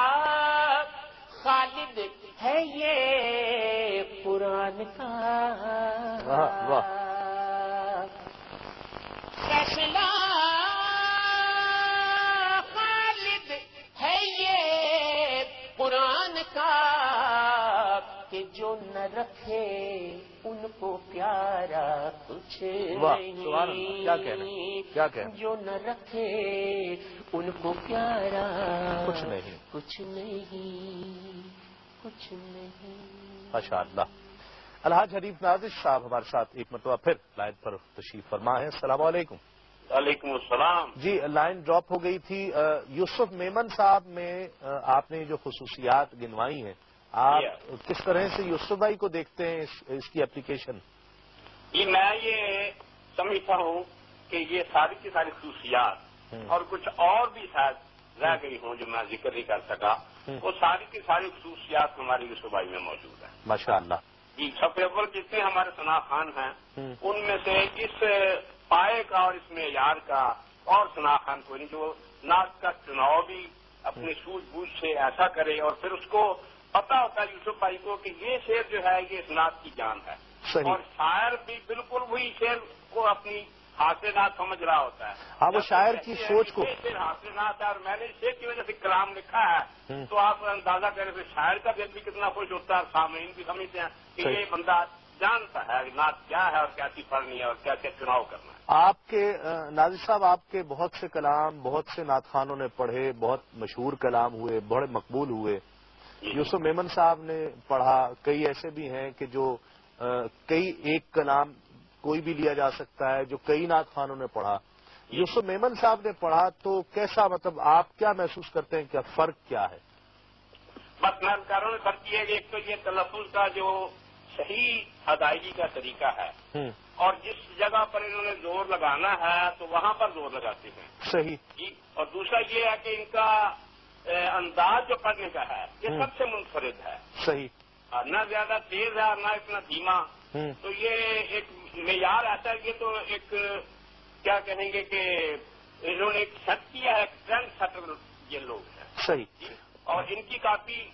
خالد ہے یہ قرآن کا واہ، واہ۔ فیصلہ خالد ہے یہ قرآن کا کہ جو نہ رکھے ان کو پیارا کچھ نہیں کیا۔ جو نہ رکھے ان کو پیارا کچھ نہیں۔ کچھ نہیں کچھ نہیں۔ ماشاء اللہ الحاج حریف نازش صاحب ہمارے ساتھ ایک مرتبہ پھر لائن پر تشریف فرما ہے السلام علیکم۔ وعلیکم السلام۔ جی لائن ڈراپ ہو گئی تھی۔ یوسف میمن صاحب میں آپ نے جو خصوصیات گنوائی ہیں آپ کس طرح سے یوسف بھائی کو دیکھتے ہیں اس, کی اپلیکیشن؟ جی میں یہ سمجھتا ہوں کہ یہ ساری کی ساری خصوصیات۔ اور کچھ اور بھی شاید رہ گئی ہوں جو میں ذکر نہیں کر سکا۔ ہوں۔ وہ ساری کی ساری خصوصیات ہماری یوسف بھائی میں موجود ہیں۔ ماشاء اللہ جی سب اول جتنے ہمارے ثنا خان ہیں۔ ان میں سے اس پائے کا اور اس معیار کا اور ثنا خان کوئی نہیں جو نعت کا چناؤ بھی اپنی سوجھ بوجھ سے ایسا کرے اور پھر اس کو پتا ہوتا ہے یوسف بھائی کو کہ یہ شعر جو ہے یہ اس نعت کی جان ہے۔ اور شاعر بھی بالکل وہی شعر کو اپنی حاصل نعت سمجھ رہا ہوتا ہے ہاں، وہ شاعر کی سوچ کو- یہ شعر حاصل نعت ہے اور میں نے شعر کی وجہ سے کلام لکھا ہے۔ تو آپ اندازہ کریں کہ شاعر کا دل بھی کتنا خوش ہوتا ہے سامعین بھی سمجھتے ہیں کہ۔ یہ بندہ جانتا ہے نعت کیا ہے اور کیسی پڑھنی ہے اور کیا کیا چناؤ کرنا ہے آپ کے نازر صاحب آپ کے بہت سے کلام بہت سے نعت خانوں نے پڑھے بہت مشہور کلام ہوئے بڑے مقبول ہوئے یوسف میمن صاحب نے پڑھا کئی ایسے بھی ہیں کہ جو کئی ایک کلام کوئی بھی لیا جا سکتا ہے جو کئی نعت خانوں نے پڑھا۔ یوسف میمن صاحب نے پڑھا تو کیسا مطلب آپ کیا محسوس کرتے ہیں کہ فرق کیا ہے؟ کہہ رہا ہوں فرق یہ ہے کہ ایک تو یہ تلفظ کا جو صحیح ادائیگی کا طریقہ ہے۔ اور جس جگہ پر انہوں نے زور لگانا ہے تو وہاں پر زور لگاتے ہیں۔ صحیح۔ جی اور دوسرا یہ ہے کہ ان کا انداز جو پڑھنے کا ہے یہ۔ سب سے منفرد ہے۔ صحیح۔ نہ زیادہ تیز ہے نہ اتنا دھیما۔ تو یہ ایک معیار ایسا ہے یہ تو ایک کیا کہیں گے کہ انہوں نے ایک سیٹ کیا ہے ٹرینڈ سیٹر یہ لوگ ہیں۔ صحیح۔ جی؟ اور ان کی کاپی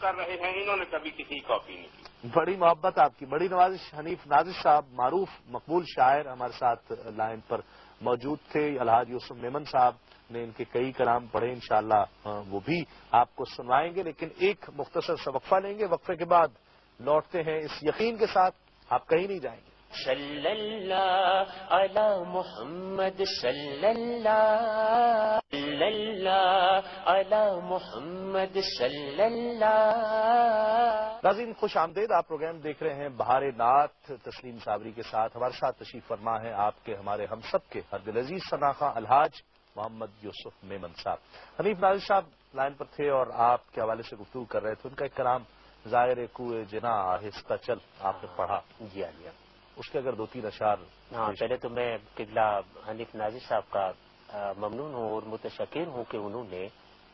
کر رہے ہیں انہوں نے کبھی کسی کاپی نہیں کی۔ بڑی محبت آپ کی۔ بڑی نوازش حنیف نازش صاحب معروف مقبول شاعر ہمارے ساتھ لائن پر موجود تھے۔ الحاج یوسف میمن صاحب نے ان کے کئی کلام پڑھے انشاءاللہ شاء وہ بھی آپ کو سنوائیں گے۔ لیکن ایک مختصر سا وقفہ لیں گے۔ وقفے کے بعد لوٹتے ہیں اس یقین کے ساتھ آپ کہیں نہیں جائیں گے۔ صلی اللہ علی محمد صلی اللہ صلی اللہ علی محمد صلی اللہ ناظرین خوش آمدید آپ پروگرام دیکھ رہے ہیں بہار نعت تسلیم صابری کے ساتھ۔ ہمارے ساتھ تشریف فرما ہے آپ کے ہمارے ہم سب کے ہر دل عزیز سناخہ الحاج محمد یوسف میمن صاحب۔ حنیف نازر صاحب لائن پر تھے اور آپ کے حوالے سے گفتگو کر رہے تھے ان کا ایک کلام ظاہر کوئے جنا آہستہ چل آپ نے پڑھا جی ہاں جی ہاں اس کے اگر دو تین اشعار ہاں پہلے تو میں قبلہ حنیف نازر صاحب کا ممنون ہوں اور متشکر ہوں کہ انہوں نے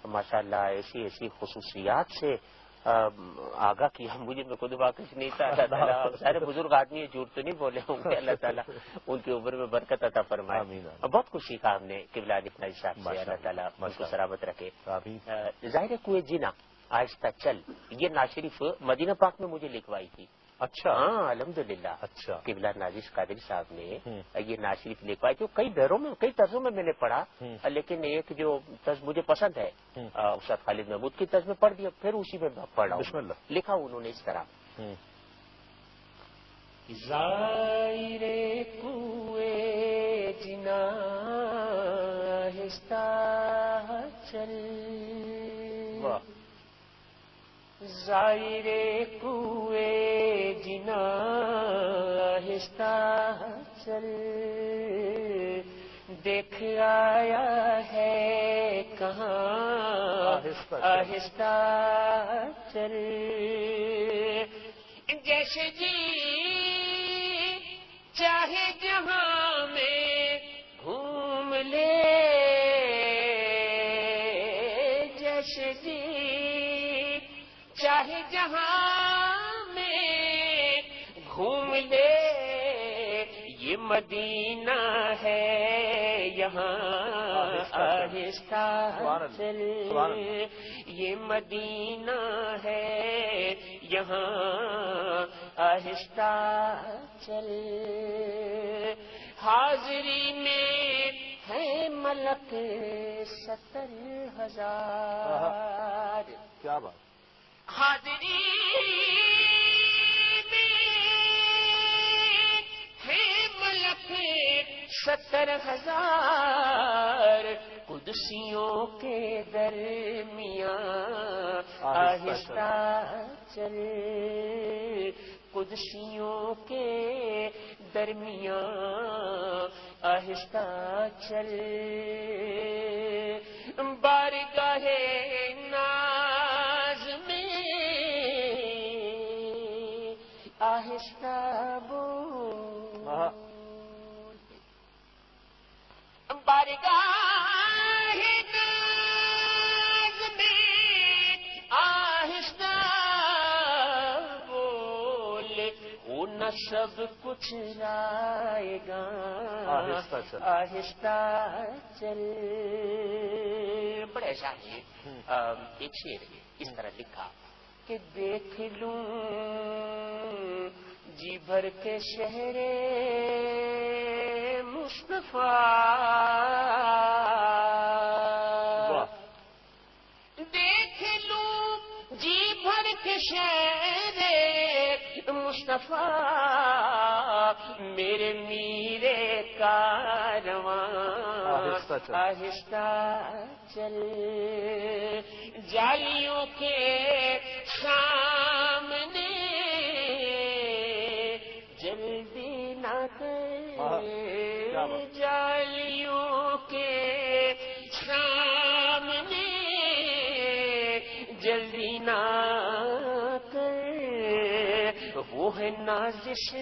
ماشاءاللہ ایسی ایسی خصوصیات سے آگاہ کیا مجھے میں خود واقف نہیں تھا اللہ تعالیٰ سارے بزرگ آدمی جھوٹ تو نہیں بولے ہوں گے اللہ تعالیٰ ان کی عمر میں برکت عطا فرمائے۔ بہت خوشی سیکھا ہم نے قبلہ نفلا صاحب سے اللہ تعالیٰ سلامت رکھے۔ ظاہر کوئے جنا آہستہ چل۔ یہ ناشریف مدینہ پاک میں مجھے لکھوائی تھی۔ اچھا۔ ہاں الحمد للہ اچھا۔ قبلہ نازش قادر صاحب نے یہ ناشریف لکھوائی تھی کئی بہروں میں کئی طرزوں میں میں نے پڑھا۔ لیکن ایک جو طرز مجھے پسند ہے استاد خالد محمود کی طرز میں پڑھ دیا پھر اسی میں پڑھا۔ لکھا انہوں نے اس طرح۔ جنا چل۔ ظاہر کوئے جنا آہستہ چل۔ دیکھ آیا ہے کہاں آہستہ چل۔ جیسے جی چاہے جہاں مدینہ ہے یہاں آہستہ چل یہ مدینہ ہے یہاں آہستہ چل۔ حاضری میں ہے ملک ستر ہزار۔ کیا بات۔ حاضری ستر ہزار قدسیوں کے درمیان آہستہ چل قدسیوں کے درمیان آہستہ چل بارگاہ بارگاہ ناز میں آہستہ بول نہ سب کچھ لائے گا۔ آہستہ چل۔ بڑے شاہی ایک شیر اس طرح لکھا کہ دیکھ لوں جی بھر کے شہر مصطفیٰ۔ دیکھ لوں جی بھر کے شہر مصطفیٰ۔ میرے میرے کارواں آہستہ چل۔ جالیوں کے سامنے جالیوں کے سامنے جلدی نہ وہ ہے نازش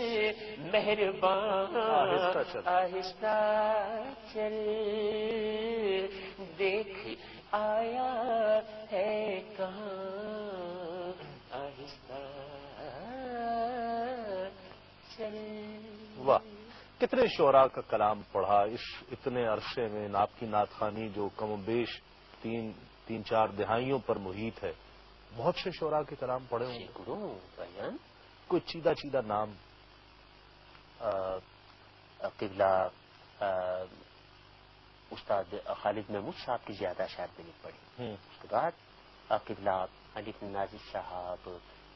مہربان۔ آہستہ چل۔ دیکھ آیا کتنے شعراء کا کلام پڑھا اس اتنے عرصے میں آپ کی ناتخانی جو کم و بیش تین تین چار دہائیوں پر محیط ہے بہت سے شعراء کے کلام پڑھے ہوں۔ کوئی چیدہ چیدہ نام۔ قبلہ استاد خالد محمود صاحب کی زیادہ شاید میں نے پڑھی۔ اس کے بعد قبلہ علی نازر صاحب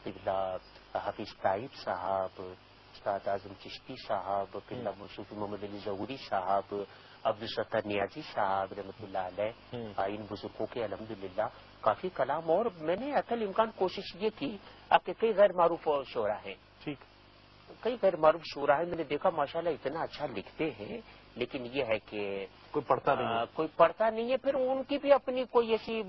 قبلہ حفیظ طائب صاحب استاد اعظم چشتی صاحب قبلہ موصوفی محمد علی ظہوری صاحب عبدالستر نیازی صاحب رحمۃ اللہ علیہ ان بزرگوں کے الحمد کافی کلام اور میں نے اصل امکان کوشش یہ کی آپ کے کئی غیر معروف شعرا ہیں. ٹھیک. کئی غیر معروف شعرا ہے میں نے دیکھا ماشاءاللہ اتنا اچھا لکھتے ہیں لیکن یہ ہے کہ کوئی پڑھتا نہیں کوئی پڑھتا نہیں ہے پھر ان کی بھی اپنی کوئی ایسی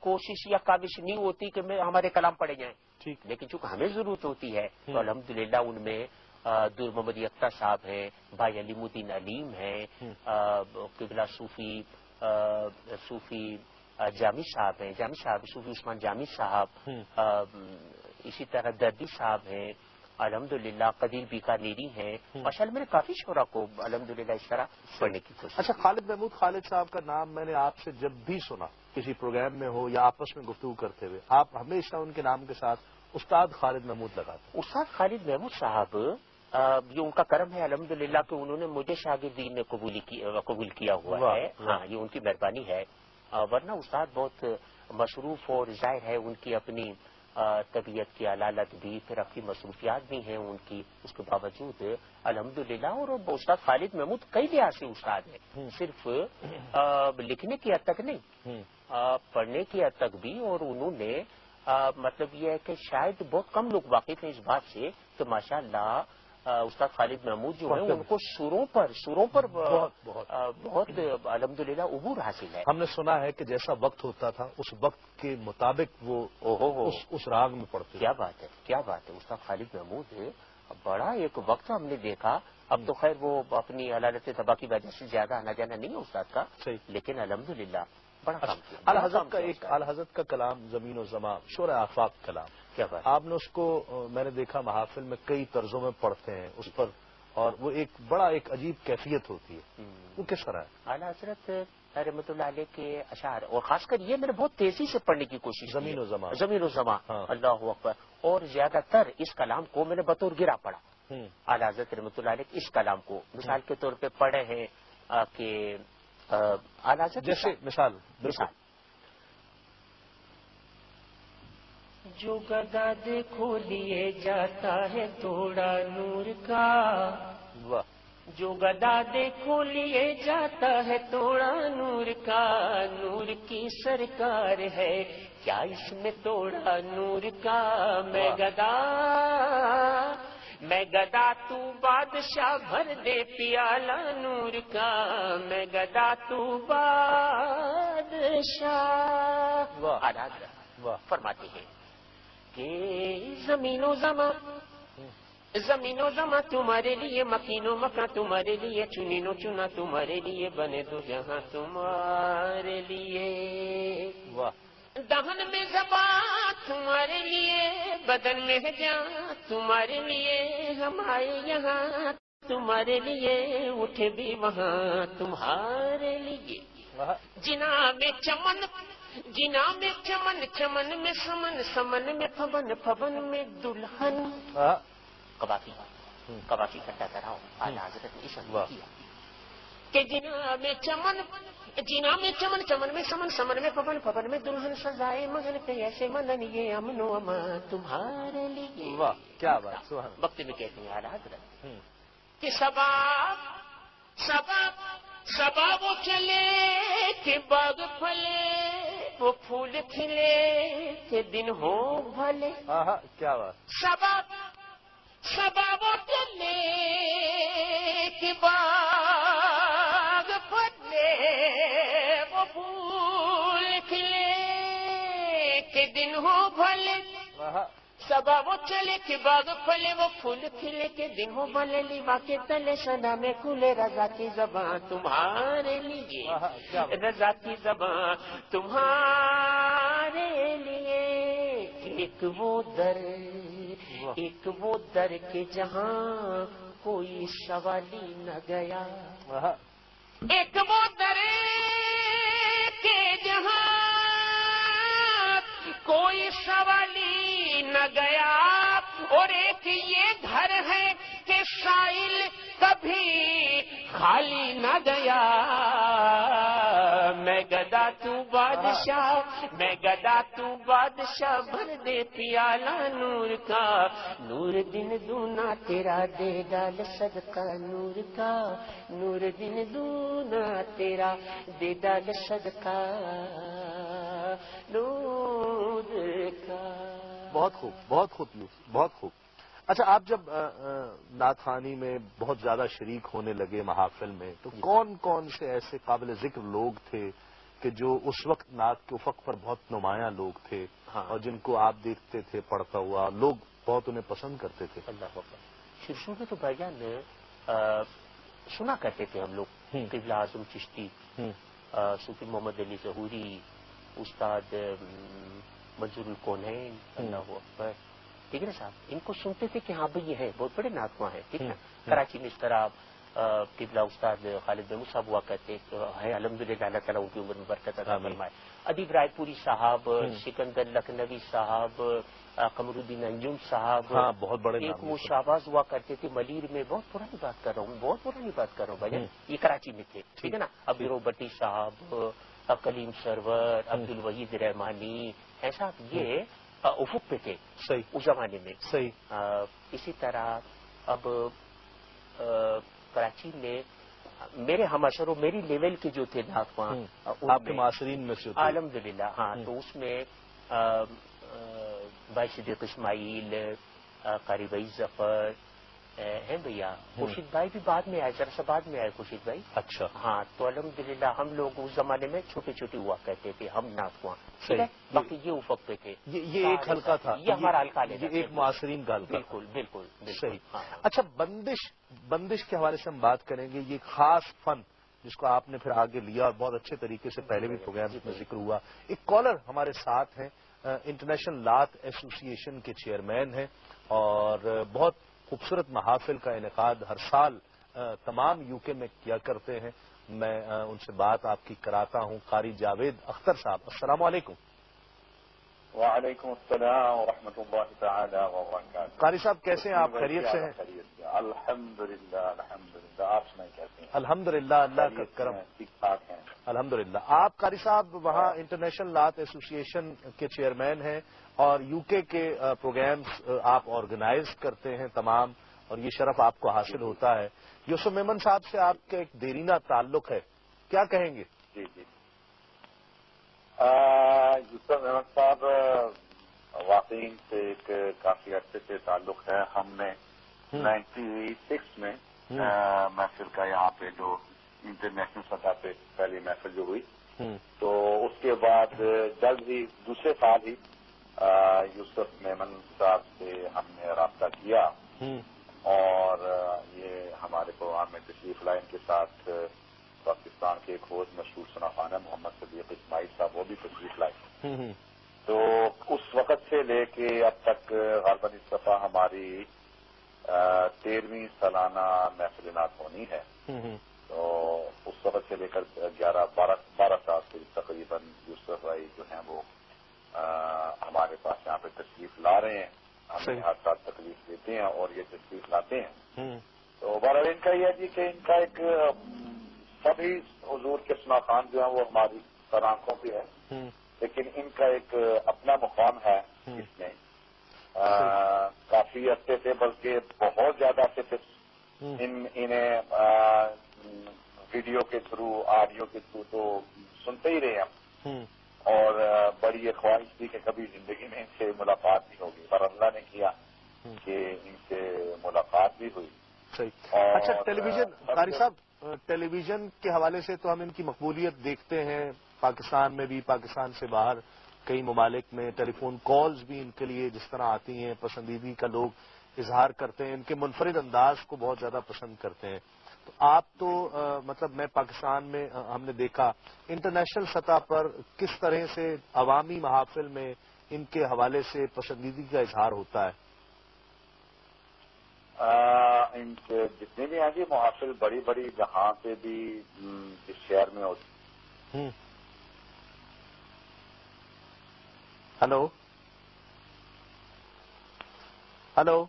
کوشش یا کاوش نہیں ہوتی کہ ہمارے کلام پڑھے جائیں۔ ٹھیک۔ لیکن چونکہ ہمیں ضرورت ہوتی ہے تو الحمدللہ ان میں دور محمد یکتا صاحب ہیں بھائی علیم الدین علیم ہیں قبلہ صوفی صوفی جامع صاحب ہیں۔ جامع صاحب صوفی عثمان جامع صاحب اسی طرح دردی صاحب ہیں۔ الحمد للہ قدیر بیکانیری ہیں۔ ماشاء اللہ میں نے کافی شعرا کو الحمد للہ اس طرح پڑھنے کی کوشش اچھا خالد محمود خالد صاحب کا نام میں نے آپ سے جب بھی سنا کسی پروگرام میں ہو یا آپس میں گفتگو کرتے ہوئے آپ ہمیشہ ان کے نام کے ساتھ استاد خالد محمود لگاتے استاد خالد محمود صاحب یہ ان کا کرم ہے الحمد للہ کہ انہوں نے مجھے شاگردین نے قبول کیا ہوا ہے۔ ہاں یہ ان کی مہربانی ہے۔ ورنہ استاد بہت مصروف اور ظاہر ہے ان کی اپنی طبیعت کی علالت بھی پھر اپنی مصروفیات بھی ہیں ان کی۔ اس کے باوجود الحمد للہ اور استاد خالد محمود کئی لحاظ سے استاد ہے صرف لکھنے کی حد تک نہیں پڑھنے کی حد تک بھی۔ اور انہوں نے مطلب یہ ہے کہ شاید بہت کم لوگ واقف ہیں اس بات سے کہ ماشاء اللہ استاد خالد محمود جو ہیں ان کو سروں پر سروں پر بہت الحمد للہ عبور حاصل ہے۔ ہم نے سنا ہے کہ جیسا وقت ہوتا تھا اس وقت کے مطابق وہ اس راگ میں پڑتے کیا بات ہے کیا بات ہے استاد خالد محمود بڑا ایک وقت ہم نے دیکھا۔ اب تو خیر وہ اپنی علالت تباہ کی وجہ سے زیادہ آنا جانا نہیں ہے استاد کا لیکن الحمد للہ بڑا اچھا، الحضرت کا ایک الحضرت کا کلام زمین و زمان شور آفاق کلام۔ کیا بات آپ نے اس کو میں نے دیکھا محافل میں کئی طرزوں میں پڑھتے ہیں اس پر اور وہ ایک بڑا ایک عجیب کیفیت ہوتی ہے۔ وہ کس طرح ہے؟ اعلیٰ حضرت رحمۃ اللہ علیہ کے اشعار اور خاص کر یہ میں نے بہت تیزی سے پڑھنے کی کوشش زمین و زمان۔ زمین و زمان۔ ہاں۔ اللہ اکبر۔ اور زیادہ تر اس کلام کو میں نے بطور گرا پڑھا۔ اعلیٰ حضرت رحمۃ اللہ علیہ اس کلام کو مثال کے طور پہ پڑھے ہیں کہ اعلیٰ جیسے مثال مثال۔ جو گدا دیکھو لیے جاتا ہے توڑا نور کا۔ جو گدا دیکھو لیے جاتا ہے توڑا نور کا۔ نور کی سرکار ہے کیا اس میں توڑا نور کا؟ میں گدا میں گدا تو بادشاہ بھر دے پیالہ نور کا۔ میں گدا تو بادشاہ۔ فرماتی ہے کہ زمین و زما زمین و زما تمہارے لیے مکین و مکہ تمہارے لیے چنین و چنا تمہارے لیے بنے دو جہاں تمہارے لیے۔ دہن میں زبا تمہارے لیے بدن میں ہے جان تمہارے لیے۔ ہم آئے یہاں تمہارے لیے اٹھے بھی وہاں تمہارے لیے۔ جنا میں چمن جنا میں چمن چمن میں سمن سمن میں پبن پبن میں دلہن۔ کبافی کبافی کٹا کراؤ حضرت کہ جنا میں چمن جنا میں چمن چمن میں سمن سمن میں پبن پبن میں دلہن سزائے مگن پہ ایسے منن یہ امن و اما تمہارے لیے۔ کیا بات وقت میں کہتے ہیں اعلیٰ حضرت۔ کہ سبا سبا سبا وہ چلے کہ باغ پھلے۔ وہ پھول کھلے کے دن ہو بھلے۔ کیا بات۔ سبب سبب چلے کہ باغ پھلے۔ وہ پھول کھلے کے دن ہو بھلے۔ سبا وہ چلے کے باغ پھلے وہ پھول کھلے کے دن ہو بھلے لیوا کے تلے سنا میں کھلے رضا کی زبان تمہارے لیے۔ رضا کی زبان تمہارے لیے۔ ایک وہ در ایک وہ در کے جہاں کوئی سوالی نہ گیا۔ ایک وہ در۔ کوئی سوالی نہ گیا اور ایک یہ گھر ہے سائل کبھی خالی نہ گیا۔ میں گدا تو بادشاہ، میں گدا تو بادشاہ، بھر دے پیالہ نور کا۔ نور دن دونا تیرا دے ڈال صدقہ نور کا۔ نور دن دونا تیرا دے ڈال صدقہ نور کا۔ بہت خوب بہت خوب بہت خوب۔ اچھا آپ جب ناتھانی میں بہت زیادہ شریک ہونے لگے محافل میں تو کون کون سے ایسے قابل ذکر لوگ تھے کہ جو اس وقت نعت کے افق پر بہت نمایاں لوگ تھے ہاں۔ اور جن کو آپ دیکھتے تھے پڑھتا ہوا لوگ بہت انہیں پسند کرتے تھے؟ اللہ شروع میں تو بھائی جان سنا کرتے تھے ہم لوگ قبل اعظم چشتی صوفی محمد علی ظہوری استاد منظور الکونین اللہ اکبر ٹھیک ہے نا صاحب؟ ان کو سنتے تھے کہ ہاں بھائی یہ ہے بہت بڑے ناکواں ہیں ٹھیک ہے کراچی میں اس طرح قبلہ استاد خالد محمود صاحب ہوا کرتے ہے الحمد للہ اللہ تعالیٰ ان کی عمر میں برکت ادا فرمائے۔ ادیب رائے پوری صاحب سکندر لکھنوی صاحب قمر الدین انجم صاحب۔ ہاں، بہت بڑے ایک مشاواز ہوا کرتے تھے ملیر میں بہت پرانی بات کر رہا ہوں بہت پرانی بات کر رہا ہوں بھائی یہ کراچی میں تھے ٹھیک ہے نا؟ ابیرو بٹی صاحب کلیم سرور عبد الوحید رحمانی ایسا یہ افق پہ تھے صحیح اس زمانے میں صحیح اسی طرح اب کراچی میں میرے ہم و میری لیول کے جو تھے میں سے الحمد للہ ہاں تو اس میں بھائی صدیق اسماعیل قاری بھائی ظفر ہیں بھیا؟ خورشید بھائی بھی بعد میں آئے ذرا سا بعد میں آئے خورشید بھائی۔ اچھا۔ ہاں تو الحمد ہم لوگ اس زمانے میں چھوٹے چھوٹے ہوا کرتے تھے ہم ناخواں باقی یہ افق پہ تھے۔ یہ ایک حلقہ تھا۔ یہ ہمارا حلقہ یہ ایک معاشرین کا حلقہ بالکل بالکل صحیح۔ ہاں،۔ اچھا بندش بندش کے حوالے سے ہم بات کریں گے یہ خاص فن جس کو آپ نے پھر آگے لیا اور بہت اچھے طریقے سے پہلے بھی پروگرام میں ذکر ہوا۔ ایک کالر ہمارے ساتھ ہیں انٹرنیشنل لات ایسوسی ایشن کے چیئرمین ہیں اور بہت خوبصورت محافل کا انعقاد ہر سال تمام یو کے میں کیا کرتے ہیں۔ میں ان سے بات آپ کی کراتا ہوں۔ قاری جاوید اختر صاحب السلام علیکم۔ وعلیکم السلام ورحمۃ اللہ تعالی وبرکاتہ۔ قاری صاحب کیسے ہیں؟ آپ خیریت سے ہیں؟ الحمد للہ الحمد للہ آپ سنائیں کیسے ہیں؟ الحمد للہ اللہ کا کرم۔ ٹھیک ٹھاک ہیں۔ الحمد للہ آپ قاری صاحب وہاں انٹرنیشنل لات ایسوسی ایشن کے چیئرمین ہیں۔ اور یو کے کے پروگرامز آپ آرگنائز کرتے ہیں تمام اور یہ شرف آپ کو حاصل ہوتا ہے۔ یوسف میمن صاحب سے آپ کا ایک دیرینہ تعلق ہے۔ کیا کہیں گے؟ جی جی۔ یوسف احمد صاحب واقعی سے ایک کافی عرصے سے تعلق ہے۔ ہم نے نائنٹی سکس میں محفل کا یہاں پہ جو انٹرنیشنل سطح پہ پہلی محفل جو ہوئی۔ تو اس کے بعد جلد ہی دوسرے سال ہی یوسف میمن صاحب سے ہم نے رابطہ کیا۔ اور یہ ہمارے پروگرام میں تشریف لائن کے ساتھ پاکستان کے ایک روز مشہور صنافان ہے محمد صدیق اسماعیل صاحب وہ بھی تشریف لائے۔ تو اس وقت سے لے کے اب تک غالباً اس دفعہ ہماری تیرہویں سالانہ محفلات ہونی ہے۔ تو اس وقت سے لے کر گیارہ بارہ بارہ سال سے تقریباً یوسف بھائی جو ہیں وہ ہمارے پاس یہاں پہ تشریف لا رہے ہیں۔ ہمیں ہر سال تکلیف دیتے ہیں اور یہ تشریف لاتے ہیں۔ تو بارہ ان کا یہ ہے جی کہ ان کا ایک سبھی حضور کے خان جو ہیں وہ ہماری سرآنکھوں پہ ہے لیکن ان کا ایک اپنا مقام ہے اس میں۔ کافی عرصے سے بلکہ بہت زیادہ عرصے سے انہیں ویڈیو کے تھرو آڈیو کے تھرو تو سنتے ہی رہے ہم۔ اور بڑی یہ خواہش تھی کہ کبھی زندگی میں ان سے ملاقات نہیں ہوگی۔ پر اللہ نے کیا کہ ان سے ملاقات بھی ہوئی۔ اچھا ٹیلی ویژن صاحب ٹیلی ویژن کے حوالے سے تو ہم ان کی مقبولیت دیکھتے ہیں۔ پاکستان میں بھی پاکستان سے باہر کئی ممالک میں ٹیلی فون کالز بھی ان کے لیے جس طرح آتی ہیں پسندیدگی کا لوگ اظہار کرتے ہیں ان کے منفرد انداز کو بہت زیادہ پسند کرتے ہیں۔ تو آپ تو مطلب میں پاکستان میں ہم نے دیکھا انٹرنیشنل سطح پر کس طرح سے عوامی محافل میں ان کے حوالے سے پسندیدگی کا اظہار ہوتا ہے۔ ان کے جتنے بھی ہیں جی محافل بڑی بڑی جہاں پہ بھی اس شہر میں ہوتی ہلو۔ ہلو۔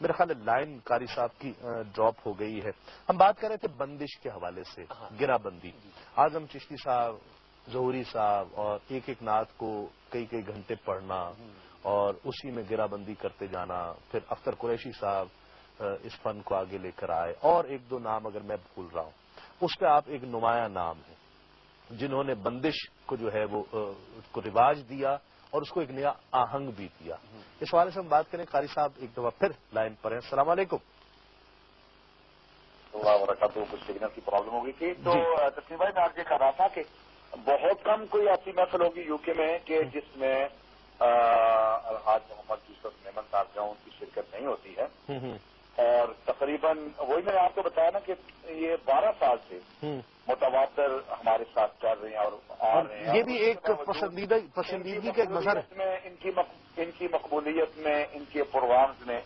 میرے خیال لائن کاری صاحب کی ڈراپ ہو گئی ہے۔ ہم بات کر رہے تھے بندش کے حوالے سے ہاں۔ گرا بندی آزم چشتی صاحب ظہوری صاحب اور ایک ایک نعت کو کئی کئی گھنٹے پڑھنا اور اسی میں گرا بندی کرتے جانا۔ پھر اختر قریشی صاحب اس فن کو آگے لے کر آئے۔ اور ایک دو نام اگر میں بھول رہا ہوں اس پہ آپ ایک نمایاں نام ہیں جنہوں نے بندش کو جو ہے وہ کو رواج دیا اور اس کو ایک نیا آہنگ بھی دیا۔ اس حوالے سے ہم بات کریں قاری صاحب ایک دفعہ پھر لائن پر ہیں۔ السلام علیکم۔ تو کچھ سگنل کی پرابلم ہوگی تھی۔ تو جی۔ تسلیم بھائی میں یہ کہہ رہا تھا کہ بہت کم کوئی ایسی محفل ہوگی یو کے میں کہ جس میں الحاظ محمد یوسف نعمت اساتذہ کی شرکت نہیں ہوتی ہے۔ اور تقریباً وہی میں نے آپ کو بتایا نا کہ یہ بارہ سال سے متواتر ہمارے ساتھ چل رہے ہیں اور آ رہے ہیں۔ یہ بھی ایک پسندیدہ پسندیدگی کا ایک مظہر میں ان کی ان کی مقبولیت میں ان کے پروگرامز میں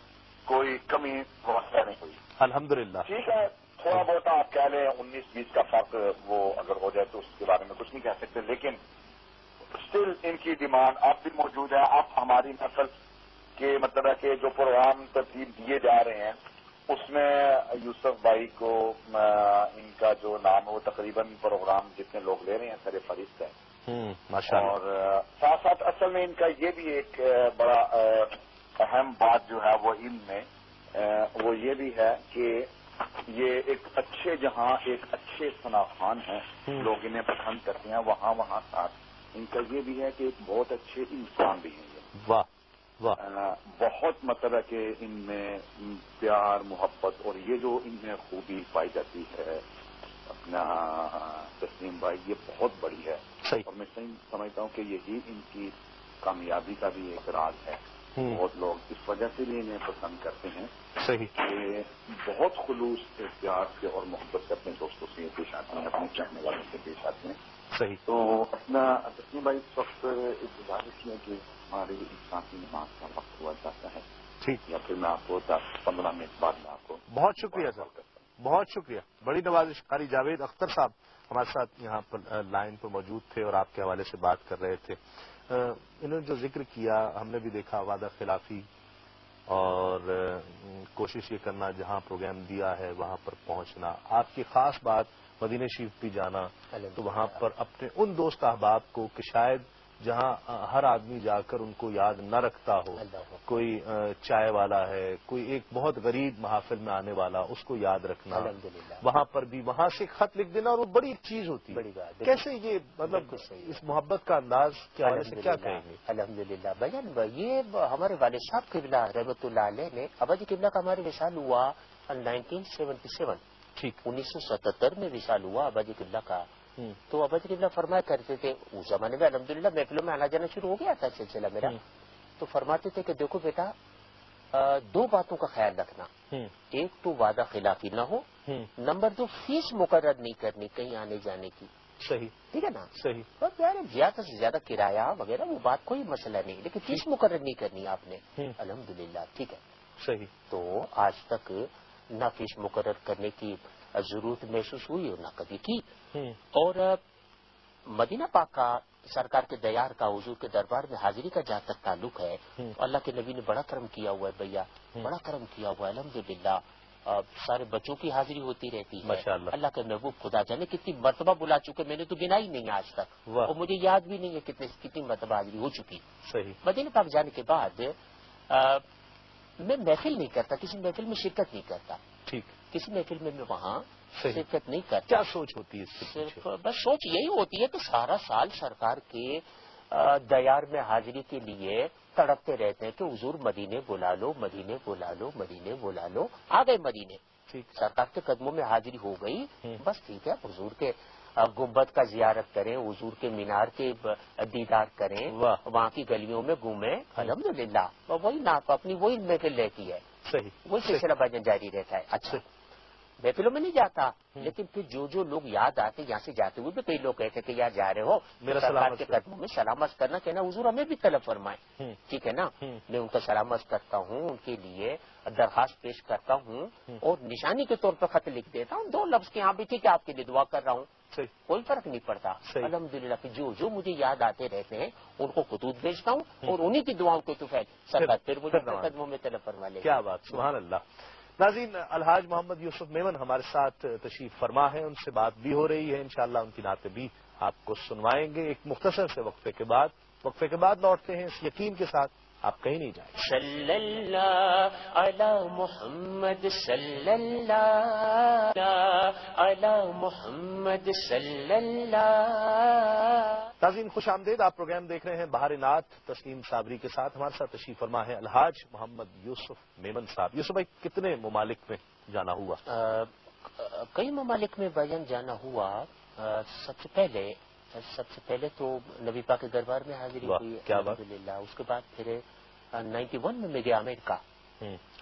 کوئی کمی واقع نہیں ہوئی۔ الحمد للہ ٹھیک ہے تھوڑا بہت آپ کہہ لیں انیس بیس کا فرق وہ اگر ہو جائے تو اس کے بارے میں کچھ نہیں کہہ سکتے لیکن اسٹل ان کی ڈیمانڈ اب بھی موجود ہے اب ہماری نسل کے مطلب ہے کہ جو پروگرام ترتیب دیے جا رہے ہیں اس میں یوسف بھائی کو ان کا جو نام ہے وہ تقریباً پروگرام جتنے لوگ لے رہے ہیں سر فہرست ہے اور ساتھ ساتھ اصل میں ان کا یہ بھی ایک بڑا اہم بات جو ہے وہ ان میں وہ یہ بھی ہے کہ یہ ایک اچھے جہاں ایک اچھے خان ہیں لوگ انہیں پسند کرتے ہیں وہاں وہاں ساتھ۔ ان کا یہ بھی ہے کہ ایک بہت اچھے انسان بھی ہیں۔ واہ۔ بہت مطلب ہے کہ ان میں پیار محبت اور یہ جو ان میں خوبی پائی جاتی ہے اپنا تسلیم بھائی یہ بہت بڑی ہے۔ اور میں سمجھتا ہوں کہ یہی ان کی کامیابی کا بھی ایک راز ہے۔ بہت لوگ اس وجہ سے بھی انہیں پسند کرتے ہیں صحیح۔ کہ بہت خلوص پیار سے اور محبت سے اپنے دوستوں سے پیش آتے ہیں اپنے چاہنے والوں سے پیش آتے ہیں۔ صحیح۔ تو اپنا تسلیم بھائی اس وقت گزارش ہے کہ ہماری انسانی نماز کا وقت ہوا جاتا ہے۔ ٹھیک۔ یا پھر میں آپ کو دس پندرہ منٹ بعد میں آپ کو بہت شکریہ سر۔ بہت شکریہ۔ بڑی نوازش۔ قاری جاوید اختر صاحب ہمارے ساتھ یہاں پر لائن پر موجود تھے اور آپ کے حوالے سے بات کر رہے تھے۔ انہوں نے جو ذکر کیا ہم نے بھی دیکھا وعدہ خلافی اور کوشش یہ کرنا جہاں پروگرام دیا ہے وہاں پر پہنچنا۔ آپ کی خاص بات مدینہ شریف بھی جانا تو وہاں پر اپنے ان دوست احباب کو کہ شاید جہاں ہر آدمی جا کر ان کو یاد نہ رکھتا ہو کوئی چائے والا ہے کوئی ایک بہت غریب محافل میں آنے والا اس کو یاد رکھنا۔ وہاں پر بھی وہاں سے خط لکھ دینا اور وہ بڑی چیز ہوتی ہے۔ کیسے یہ مطلب اس محبت کا انداز کیا کہیں گے؟ الحمد للہ بھجن یہ ہمارے والد صاحب قبلہ رحمۃ اللہ علیہ نے ابج قبلہ کا ہمارے وشال ہوا نائنٹین سیونٹی سیون انیس سو ستہتر میں وشال ہوا ابج قبلہ کا۔ تو ابج قبلہ فرمایا کرتے تھے اس زمانے میں الحمد للہ محفلوں میں آنا جانا شروع ہو گیا تھا سلسلہ میرا۔ تو فرماتے تھے کہ دیکھو بیٹا دو باتوں کا خیال رکھنا۔ ایک تو وعدہ خلافی نہ ہو۔ نمبر دو فیس مقرر نہیں کرنی کہیں آنے جانے کی۔ صحیح۔ ٹھیک ہے نا؟ صحیح۔ اور زیادہ سے زیادہ کرایہ وغیرہ وہ بات کوئی مسئلہ نہیں۔ لیکن فیس مقرر نہیں کرنی آپ نے۔ الحمد للہ ٹھیک ہے۔ صحیح۔ تو آج تک نہ فیس مقرر کرنے کی ضرورت محسوس ہوئی اور نہ کبھی کی۔ اور مدینہ پاک کا سرکار کے دیار کا حضور کے دربار میں حاضری کا جہاں تک تعلق ہے اللہ کے نبی نے بڑا کرم کیا ہوا ہے بھیا بڑا کرم کیا ہوا ہے الحمد للہ سارے بچوں کی حاضری ہوتی رہتی ہے۔ اللہ کے محبوب خدا جانے کتنی مرتبہ بلا چکے میں نے تو گنا ہی نہیں آج تک۔ اور مجھے یاد بھی نہیں ہے کتنے کتنی مرتبہ حاضری ہو چکی۔ مدینہ پاک جانے کے بعد میں محفل نہیں کرتا کسی محفل میں شرکت نہیں کرتا۔ ٹھیک۔ کسی محفل میں میں وہاں شرکت نہیں کرتا۔ کیا سوچ ہوتی ہے صرف بس سوچ یہی ہوتی ہے کہ سارا سال سرکار کے دیار میں حاضری کے لیے تڑپتے رہتے ہیں کہ حضور مدینے بلا لو مدینے بلا لو مدینے بلا لو آ گئے مدینے۔ سرکار کے قدموں میں حاضری ہو گئی۔ بس ٹھیک ہے حضور کے گمبت کا زیارت کریں حضور کے مینار کے دیدار کریں وہاں کی گلیوں میں گھومیں الحمد للہ وہی نا اپنی وہی محفل رہتی ہے۔ صحیح۔ وہی سلسلہ بھجن جاری رہتا ہے۔ اچھا۔ محفلوں میں نہیں جاتا لیکن پھر جو جو لوگ یاد آتے یہاں سے جاتے ہوئے بھی کئی لوگ کہتے کہ یار جا رہے ہو۔ میرا سلامت کے قدموں میں سلامت کرنا کہنا حضور ہمیں بھی طلب فرمائے ٹھیک ہے نا؟ میں ان کا سلامت کرتا ہوں ان کے لیے درخواست پیش کرتا ہوں۔ اور نشانی کے طور پر خط لکھ دیتا ہوں۔ دو لفظ کے یہاں بھی ٹھیک ہے آپ کے لیے دعا کر رہا ہوں۔ کوئی فرق نہیں پڑتا۔ الحمد للہ جو جو مجھے یاد آتے رہتے ہیں ان کو خطوط بھیجتا ہوں اور انہیں کی دعاؤں کو تو سرکار پھر مجھے قدموں میں طلب فرما لے کیا بات سبحان اللہ۔ ناظرین الحاج محمد یوسف میمن ہمارے ساتھ تشریف فرما ہے ان سے بات بھی ہو رہی ہے۔ انشاءاللہ ان کی نعتیں بھی آپ کو سنوائیں گے۔ ایک مختصر سے وقفے کے بعد وقفے کے بعد لوٹتے ہیں اس یقین کے ساتھ۔ آپ کہیں نہیں جائیں۔ صلی اللہ علی محمد صلی اللہ علی محمد صلی اللہ تازیم خوش آمدید آپ پروگرام دیکھ رہے ہیں بہار نات تسلیم صابری کے ساتھ۔ ہمارے ساتھ تشریف فرما ہے الحاج محمد یوسف میمن صاحب۔ یوسف بھائی کتنے ممالک میں جانا ہوا؟ کئی ممالک میں بھجن جانا ہوا۔ سب سے پہلے سب سے پہلے تو نبی پاک کے دربار میں حاضری ہوئی الحمد للہ اس کے بعد پھر نائنٹی ون میں میں گیا امریکہ۔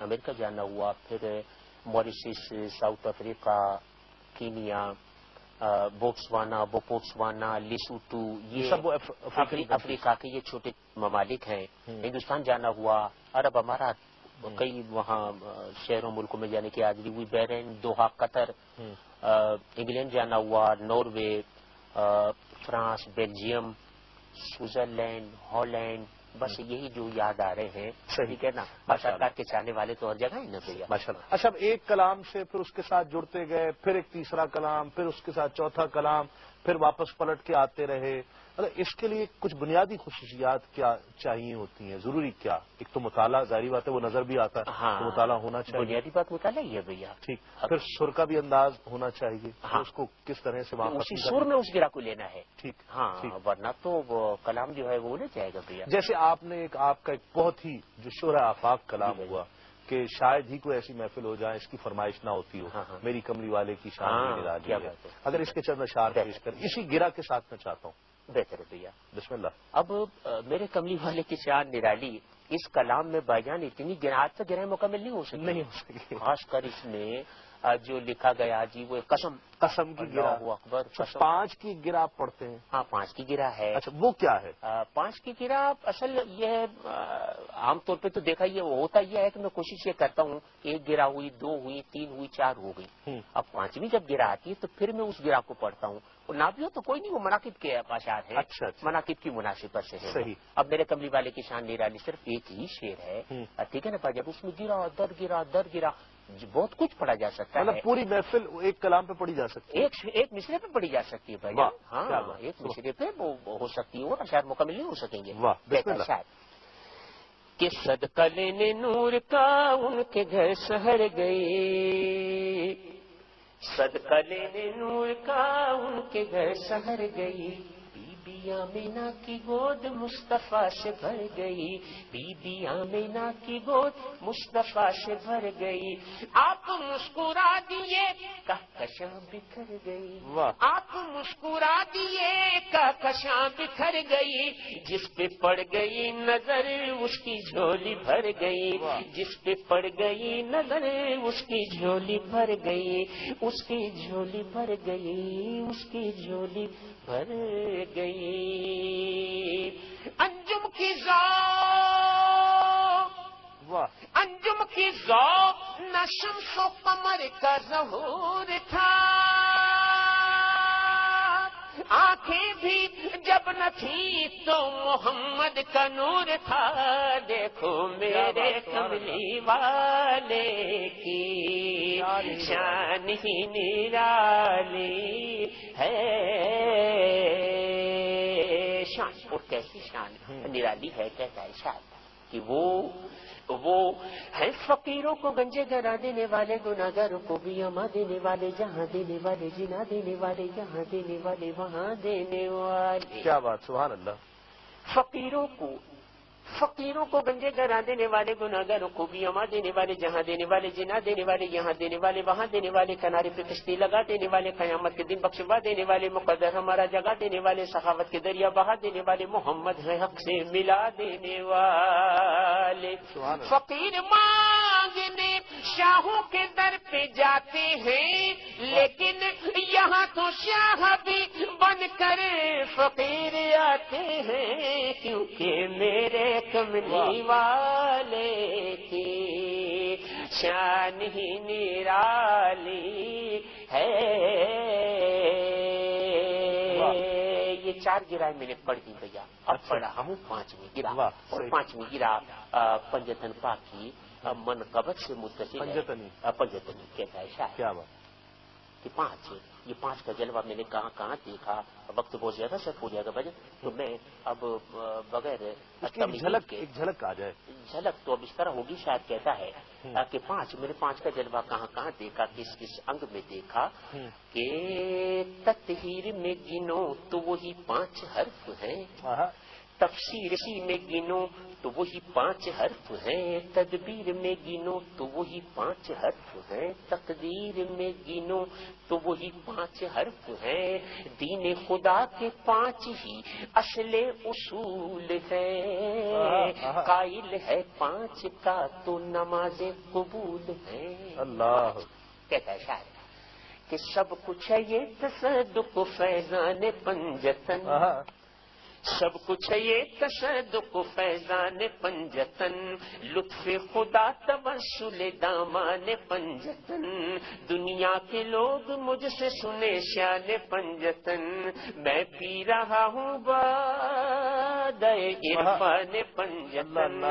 امریکہ جانا ہوا پھر Mauritius South Africa Kenya Botswana بوپوٹسوانا Lesotho یہ سب افریقہ کے یہ چھوٹے ممالک ہیں۔ ہندوستان جانا ہوا عرب امارات کئی وہاں شہروں ملکوں میں جانے کی حاضری ہوئی۔ بیرین دوحا قطر انگلینڈ جانا ہوا Norway France Belgium Switzerland Holland بس یہی جو یاد آ رہے ہیں۔ صحیح. کہنا ماشاء کے چاہنے والے تو اور جگہ ہی نہ بھیا اچھا ایک کلام سے پھر اس کے ساتھ جڑتے گئے پھر ایک تیسرا کلام پھر اس کے ساتھ چوتھا کلام پھر واپس پلٹ کے آتے رہے۔ اس کے لیے کچھ بنیادی خصوصیات کیا چاہیے ہوتی ہیں؟ ضروری کیا؟ ایک تو مطالعہ ظاہری بات ہے وہ نظر بھی آتا ہے ہاں مطالعہ ہونا چاہیے۔ بنیادی بات مطالعہ ہی ہے بھیا۔ ٹھیک پھر سر کا بھی انداز ہونا چاہیے ہاں۔ اس کو کس طرح سے واپس سر میں اس گرا کو لینا ہے۔ ٹھیک ہاں ورنہ تو وہ کلام جو ہے وہ لے جائے گا بھیا۔ جیسے آپ نے ایک آپ کا ایک بہت ہی جو شور آفاق کلام جی ہوا کہ شاید ہی کوئی ایسی محفل ہو جائے اس کی فرمائش نہ ہوتی ہو۔ ہاں۔ میری کملی والے کی شان اگر اس کے چند اشار پیش کر اسی گرا کے ساتھ میں چاہتا ہوں۔ بہتر ہے۔ بھیا بسم اللہ۔ اب میرے کملی والے کی شان نرالی اس کلام میں بائی جان اتنی گراج سے گرہ مکمل نہیں ہو سکتی نہیں ہو سکتی خاص کر اس میں جو لکھا گیا جی وہ قسم قسم کی گرا۔ اکبر پانچ کی گرا پڑھتے ہیں۔ ہاں پانچ کی گرا ہے۔ اچھا وہ کیا ہے؟ پانچ کی گرا اصل یہ عام طور پہ تو دیکھا یہ ہوتا یہ ہے کہ میں کوشش یہ کرتا ہوں ایک گرا ہوئی دو ہوئی تین ہوئی چار ہو گئی۔ اب پانچویں جب گرا آتی ہے تو پھر میں اس گرا کو پڑھتا ہوں۔ نہ بھی ہو تو کوئی نہیں وہ مناقب کے آشار ہے اچھا, اچھا۔ مناقب کی مناسب سے ہے اب میرے کملی والے کی شان نیرالی صرف ایک ہی شیر ہے۔ ٹھیک ہے نا جب اس میں گرا در گرا در گرا۔ بہت کچھ پڑھا جا سکتا ہے۔ مطلب پوری محفل ایک کلام پہ پڑھی جا سکتی ہے۔ ایک مصرے پہ پڑھی جا سکتی ہے بھائی۔ ہاں ایک مصرے پہ ہو سکتی ہے شاید مکمل نہیں ہو سکیں گے۔ شاید۔ کہ صدقہ لینے نور کا ان کے گھر شہر گئے صدقہ لینے نور کا ان کے گھر شہر گئی۔ بی آمینا کی گود مصطفیٰ سے بھر گئی۔ بی آمینا کی گود مصطفیٰ سے بھر گئی۔ آپ مسکرا دیے کشاں بکھر گئی۔ آپ مسکرا دیے کشاں بکھر گئی۔ جس پہ پڑ گئی نظر اس کی جھولی بھر گئی۔ جس پہ پڑ گئی نظر اس کی جھولی بھر گئی۔ اس کی جھولی بھر گئی اس کی جھولی بھر گئی۔ انجم کی انجم کی نشم سو کمر کا ظہور تھا۔ آنکھیں بھی جب نہ تھی تو محمد کا نور تھا۔ دیکھو میرے کملی والے کی شان ہی نرالی ہے۔ شان اور کیسی شان۔ نرالی ہے کہتا ہے کہ وہ وہ ہے فقیروں کو گنجے گرا دینے والے گناگاروں کو بھی اما دینے والے جہاں دینے والے جنا دینے والے جہاں دینے والے وہاں دینے والے۔ کیا بات سبحان اللہ۔ فقیروں کو فقیروں کو گنجے گرا دینے والے گناگاروں کو بھی اما دینے والے جہاں دینے والے جنا دینے والے یہاں دینے والے وہاں دینے والے کنارے پہ کشتی لگا دینے والے قیامت کے دن بخشوا دینے والے مقدر ہمارا جگہ دینے والے سخاوت کے دریا بہا دینے والے محمد ہے حق سے ملا دینے والے فقیر مانگنے شاہوں کے در پہ جاتے ہیں لیکن یہاں تو شاہ بھی بن کر فقیر آتے ہیں کیونکہ میرے کملی والے کی شان ہی نرالی ہے۔ یہ چار گرائے میں نے پڑھ دی بھیا۔ اب اچھا۔ پڑھا ہوں پانچویں گرا۔ اور پانچویں گرا پنجتن پاکی من قبط سے متصل پنجتنی۔ پنجتنی کہتا ہے شاید کیا بات۔ کہ پانچ یہ پانچ کا جلوہ میں نے کہاں کہاں دیکھا وقت بہت زیادہ سے ہو جائے گا بجٹ تو میں اب بغیر جھلک ایک جھلک آ جائے۔ جھلک تو اب اس طرح ہوگی شاید کہتا ہے کہ پانچ میرے پانچ کا جلوہ کہاں کہاں دیکھا کس کس انگ میں دیکھا کہ تطہیر میں گنو تو وہی پانچ حرف ہیں۔ تفسیر سی میں گنو تو وہی پانچ حرف ہیں تدبیر میں گنو تو وہی پانچ حرف ہیں تقدیر میں گنو تو وہی پانچ حرف ہیں دین خدا کے پانچ ہی اصل اصول ہے قائل ہے پانچ کا تو نماز قبول ہے اللہ۔ کہتا ہے شاید کہ سب کچھ ہے یہ تصدق فیضان پنجتن۔ سب کچھ یہ تصدق فیضان پنجتن لطف خدا تبسل دامان پنجتن۔ دنیا کے لوگ مجھ سے سنے شان پنجتن۔ میں پی رہا ہوں باد عرفان پنجتن۔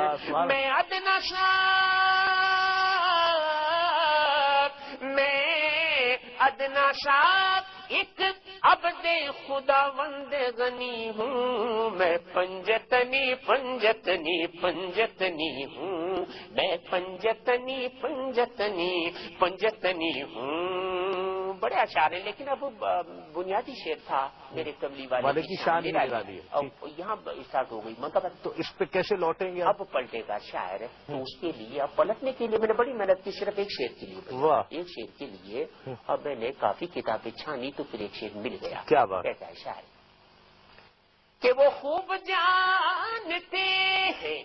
میں ادنا صاحب میں ادنا صاحب ایک اب دے خدا وند غنی ہوں، میں پنجتنی پنجتنی پنجتنی ہوں، میں پنجتنی پنجتنی پنجتنی ہوں۔ بڑے اشعار ہیں لیکن اب بنیادی شعر تھا میرے کملی والے کی شان یہاں اسٹارٹ ہو گئی مطلب تو اس پہ کیسے لوٹیں گے؟ اب پلٹے گا شاعر۔ تو اس کے لیے اب پلٹنے کے لیے میں نے بڑی محنت کی صرف ایک شعر کے لیے ایک شعر کے لیے اب میں نے کافی کتابیں چھانی تو پھر ایک شعر مل گیا۔ کیا بات۔ کہتا ہے شاعر کہ وہ خوب جانتے ہیں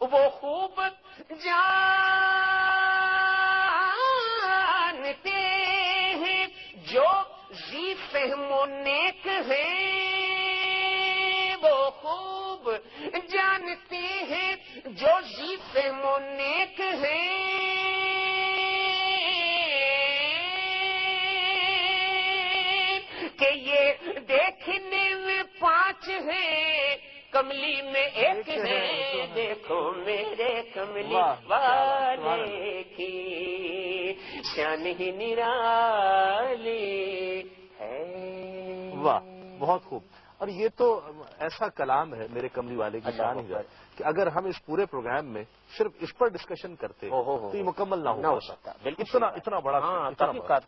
وہ خوب جانتے جو زی فہم و نیک ہیں، وہ خوب جانتے ہیں۔ جو زی فہم و نیک ہیں، کہ یہ دیکھنے میں پانچ ہیں۔ کملی میں ایک ہے دیکھو میرے کملی والے کی۔ شان ہی نرالی ہے۔ واہ بہت خوب۔ اور یہ تو ایسا کلام ہے میرے کملی والے کی شان ہی کہ اگر ہم اس پورے پروگرام میں صرف اس پر ڈسکشن کرتے تو یہ مکمل نہ ہو سکتا۔ اتنا اتنا بڑا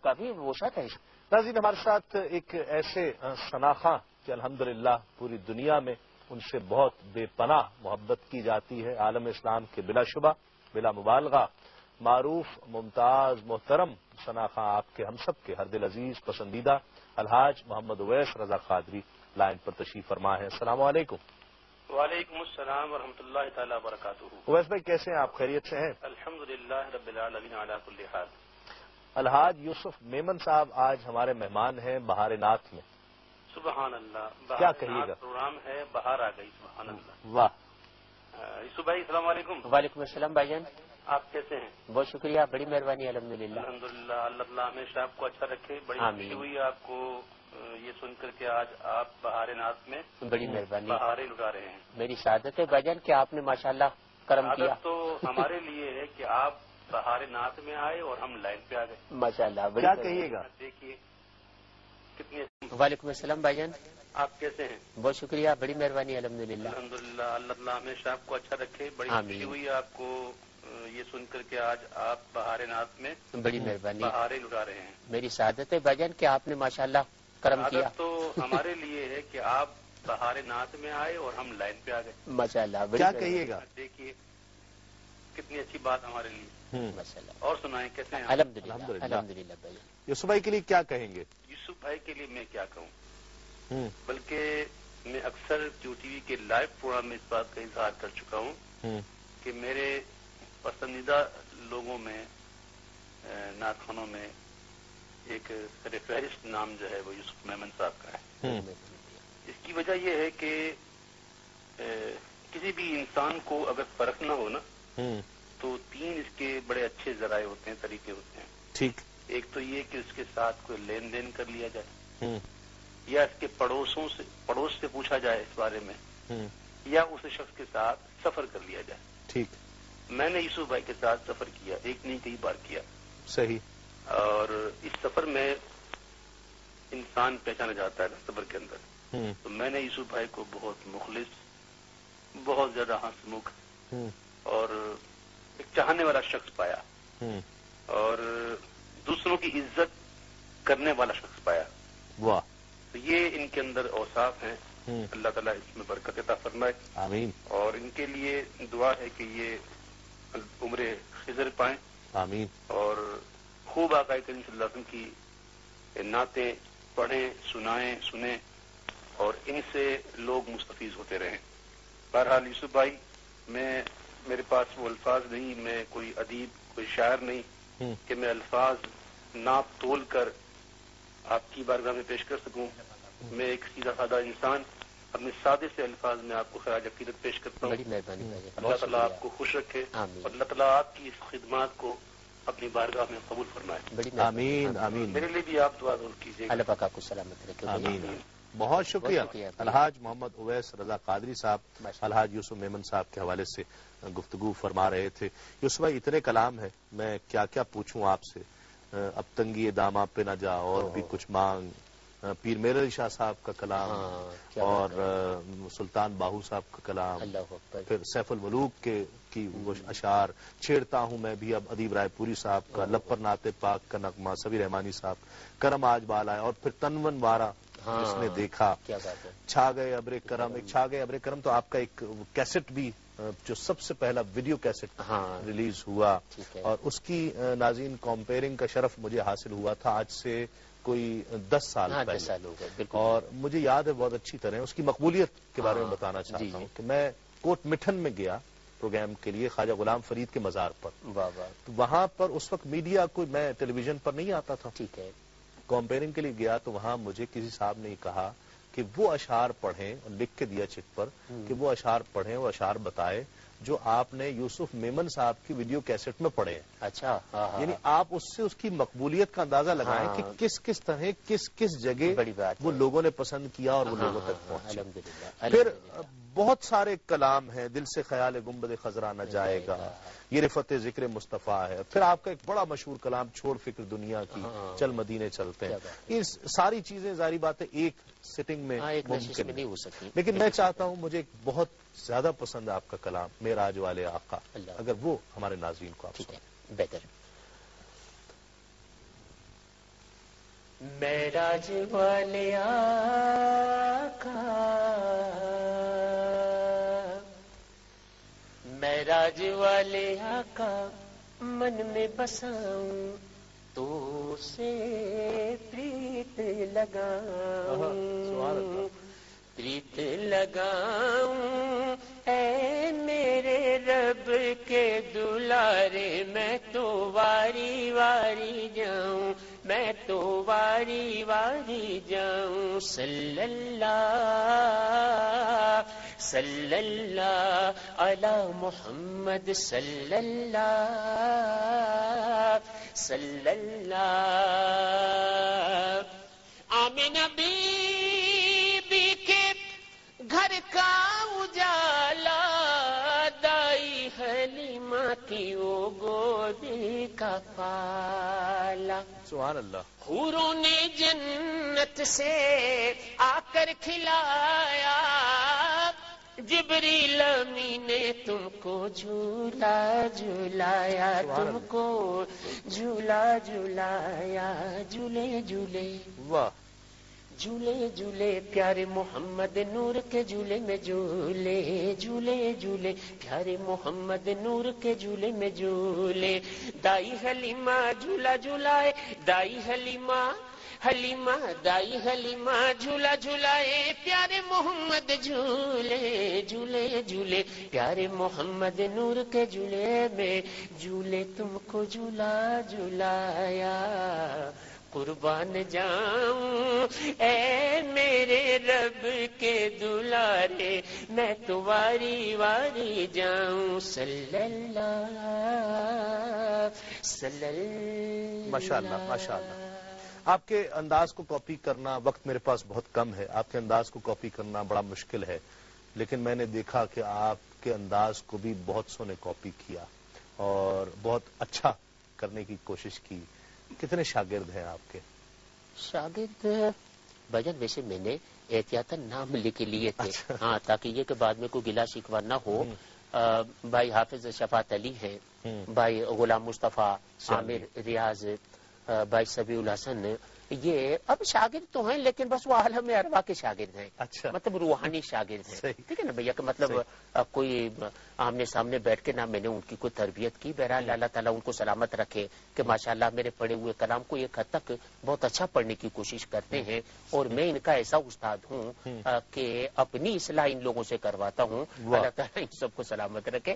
کافی وسعت ہے۔ ناظرین ہمارے ساتھ ایک ایسے شناخواں کہ الحمدللہ پوری دنیا میں ان سے بہت بے پناہ محبت کی جاتی ہے عالم اسلام کے بلا شبہ بلا مبالغہ معروف ممتاز محترم شناخواں آپ کے ہم سب کے ہر دل عزیز پسندیدہ الحاج محمد اویس رضا قادری لائن پر تشریف فرما ہے۔ السلام علیکم۔ وعلیکم السلام ورحمۃ اللہ تعالی وبرکاتہ۔ اویس بھائی کیسے ہیں؟ آپ خیریت سے ہیں؟ الحمد للہ رب العالمین علی کل حال۔ الحاج یوسف میمن صاحب آج ہمارے مہمان ہیں بہار ناتھ میں۔ سبحان اللہ کیا کہیے گا؟ پروگرام ہے باہر آ گئی سبحان اللہ۔ واہ۔ یوسف بھائی السلام علیکم۔ وعلیکم السلام بھائی جان۔ آپ کیسے ہیں؟ بہت شکریہ بڑی مہربانی الحمد للہ الحمد للہ اللہ اللہ ہمیشہ آپ کو اچھا رکھے بڑی خوشی ہوئی آپ کو یہ سن کر کے آج آپ بہار ناز میں بڑی مہربانی۔ بہاریں لٹا رہے ہیں۔ میری سعادت ہے بھائی جان کہ آپ نے ماشاء اللہ کرم کیا۔ تو ہمارے لیے ہے کہ آپ بہار ناز میں آئے اور ہم لائن پہ آ گئے۔ ماشاء اللہ کیا کہیے گا؟ دیکھیے کتنی وعلیکم السلام بھائی جان۔ آپ کیسے ہیں؟ بہت شکریہ بڑی مہربانی الحمد للہ الحمد للہ اللہ اللہ ہمیشہ آپ کو اچھا رکھے بڑی خوشی ہوئی آپ کو یہ سن کر کے آج آپ بہار ناز میں بڑی مہربانی۔ بہاریں لٹا رہے ہیں۔ میری سعادت ہے بھائی جان کہ آپ نے ماشاء اللہ کرم کیا۔ تو ہمارے لیے ہے کہ آپ بہار ناز میں آئے اور ہم لائن پہ آ گئے۔ ماشاء اللہ کیا کہیے گا؟ دیکھیے کتنی اچھی بات ہمارے لیے۔ ماشاء اللہ اور سنائیں کیسے ہیں؟ الحمد للہ الحمد للہ بھائی یوسف بھائی کے لیے کیا کہیں گے؟ یوسف بھائی کے لیے میں کیا کہوں؟ بلکہ میں اکثر جو ٹی وی کے لائیو پروگرام میں اس بات کا اظہار کر چکا ہوں کہ میرے پسندیدہ لوگوں میں ناخانوں میں ایک فہرست نام جو ہے وہ یوسف میمن صاحب کا ہے۔ اس کی وجہ یہ ہے کہ کسی بھی انسان کو اگر فرق نہ ہو نا تو تین اس کے بڑے اچھے ذرائع ہوتے ہیں طریقے ہوتے ہیں۔ ٹھیک۔ ایک تو یہ کہ اس کے ساتھ کوئی لین دین کر لیا جائے یا اس کے پڑوسوں سے پڑوس سے پوچھا جائے اس بارے میں یا اس شخص کے ساتھ سفر کر لیا جائے۔ ٹھیک۔ میں نے یوسف بھائی کے ساتھ سفر کیا ایک نہیں کئی بار کیا۔ صحیح۔ اور اس سفر میں انسان پہچانا جاتا ہے نا سفر کے اندر۔ تو میں نے یوسف بھائی کو بہت مخلص بہت زیادہ ہنسمکھ اور ایک چاہنے والا شخص پایا۔ اور دوسروں کی عزت کرنے والا شخص پایا۔ واہ۔ تو یہ ان کے اندر اوصاف ہیں۔ اللہ تعالیٰ اس میں برکت عطا فرمائے۔ آمین۔ اور ان کے لیے دعا ہے کہ یہ عمر خزر پائیں۔ آمین۔ اور خوب آقائے کریم صلی اللہ علیہ وسلم کی نعتیں پڑھیں سنائیں سنیں۔ اور ان سے لوگ مستفیض ہوتے رہیں۔ بہرحال یوسف بھائی میں میرے پاس وہ الفاظ نہیں میں کوئی ادیب کوئی شاعر نہیں کہ میں الفاظ ناپ تول کر آپ کی بارگاہ میں پیش کر سکوں۔ میں ایک سیدھا سادہ انسان اپنے سادے سے الفاظ میں آپ کو خراج عقیدت پیش کرتا ہوں۔ اللہ تعالیٰ آپ کو خوش رکھے اور اللہ تعالیٰ آپ کی اس خدمات کو اپنی بارگاہ میں قبول فرمائے۔ آمین آمین۔ میرے لیے بھی آپ دعا ضرور کیجیے۔ اللہ پاک آپ کو سلامت رکھے۔ آمین بہت شکریہ۔ الحاج محمد اویس رضا قادری صاحب الحاج یوسف میمن صاحب کے حوالے سے گفتگو فرما رہے تھے۔ یوسف بھائی اتنے کلام ہے میں کیا کیا پوچھوں آپ سے؟ اب تنگی داما پہ نہ جا اور بھی کچھ مانگ۔ پیر میرے شاہ صاحب کا کلام ہاں، اور سلطان باہو صاحب کا کلام۔ پھر سیف الملوک کے کی وہ اشعار چھیڑتا ہوں میں بھی اب ادیب رائے پوری صاحب کا لپر نات پاک کا نغمہ سبھی رحمانی صاحب کرم آج بالا ہے۔ اور پھر تنون ہاں، جس نے دیکھا۔ چھا گئے ابر کرم ایک چھا گئے ابر کرم تو آپ کا ایک کیسٹ بھی جو سب سے پہلا ویڈیو کیسٹ ہاں۔ ریلیز ہوا اور اس کی ناظرین کمپیئرنگ کا شرف مجھے حاصل ہوا تھا آج سے کوئی دس سال ہاں، پہلے۔ اور مجھے یاد ہے بہت اچھی طرح اس کی مقبولیت کے بارے میں ہاں، بتانا چاہتا جی، ہوں جی۔ کہ میں کوٹ مٹھن میں گیا پروگرام کے لیے خواجہ غلام فرید کے مزار پر۔ تو وہاں پر اس وقت میڈیا کوئی میں ٹیلی ویژن پر نہیں آتا تھا۔ ٹھیک ہے۔ کمپیئرنگ کے لیے گیا تو وہاں مجھے کسی صاحب نے کہا کہ وہ اشعار پڑھیں اور لکھ کے دیا چٹ پر کہ وہ اشعار پڑھیں وہ اشعار بتائے جو آپ نے یوسف میمن صاحب کی ویڈیو کیسٹ میں پڑھے۔ اچھا۔ ہاں، ہاں، یعنی ہاں۔ آپ اس سے اس کی مقبولیت کا اندازہ لگائیں کہ کس کس طرح کس کس جگہ وہ لوگوں نے پسند کیا اور وہ لوگوں تک پہنچے پھر بہت سارے کلام ہیں دل سے خیال گمبد خزرہ نہ جائے گا۔ یہ رفت ذکر مصطفیٰ ہے۔ پھر آپ کا ایک بڑا مشہور کلام چھوڑ فکر دنیا کی چل مدینے چلتے ہیں۔ یہ ساری چیزیں ظاہری بات ہے ایک سٹنگ میں نہیں ہو سکتی۔ لیکن میں چاہتا ہوں مجھے بہت زیادہ پسند ہے آپ کا کلام میرا والے آقا۔ اگر وہ ہمارے ناظرین کو آپ بہتر۔ میراج والے آقا۔ میراج والے آقا من میں بساؤں تو سے پریت لگاؤں۔ پریت لگاؤں اے میرے رب کے دلارے میں تو واری واری جاؤں میں تو واری واری جاؤں۔ صلی اللہ صلی اللہ علی محمد صلی اللہ صلی اللہ آمین بی کے گھر کا اجالا دائی حلیمہ کی وہ گودی کا پالا سبحان اللہ۔ حوروں نے جنت سے آ کر کھلایا۔ جبری لمی نے تم کو جھولا جھولایا تم کو جھولا جھولایا جھولے جھولے۔ واہ۔ جھولے جھولے پیارے محمد نور کے جھولے میں جھولے جھولے جھولے پیارے محمد نور کے جھولے میں جھولے۔ دائی حلیمہ جھولا جھولائے دائی حلیمہ حلیمہ دائی حلیمہ جھولا جھولائے، پیارے محمد جھولے جھولے جھولے، پیارے محمد نور کے جھولے میں، جھولے تم کو جھولا جھولایا، قربان جاؤں، اے میرے رب کے دلارے، میں تو واری واری جاؤں، صلی اللہ صلی اللہ۔ ماشاء اللہ ماشاء اللہ آپ کے انداز کو کاپی کرنا وقت میرے پاس بہت کم ہے۔ آپ کے انداز کو کاپی کرنا بڑا مشکل ہے۔ لیکن میں نے دیکھا کہ آپ کے انداز کو بھی بہت سو نے کاپی کیا اور بہت اچھا کرنے کی کوشش کی۔ کتنے شاگرد ہیں آپ کے؟ شاگرد بجن ویسے میں نے احتیاط نام لکھ لیے تھے۔ اچھا۔ ہاں تاکہ یہ کہ بعد میں کوئی گلا شکوا نہ ہو۔ بھائی حافظ شفاط علی ہیں۔ بھائی غلام مصطفیٰ عامر ریاض بھائی سبی الحسن یہ اب شاگرد تو ہیں لیکن بس وہ عالم اروا کے شاگرد ہیں۔ اچھا۔ مطلب روحانی شاگرد ہیں۔ ٹھیک ہے نا بھیا کہ مطلب کوئی آمنے سامنے بیٹھ کے نہ میں نے ان کی کوئی تربیت کی بہرحال اللہ تعالیٰ ان کو سلامت رکھے کہ ماشاء اللہ میرے پڑھے ہوئے کلام کو ایک حد تک بہت اچھا پڑھنے کی کوشش کرتے ہیں اور میں ان کا ایسا استاد ہوں کہ اپنی اصلاح ان لوگوں سے کرواتا ہوں۔ اللہ تعالیٰ ان سب کو سلامت رکھے۔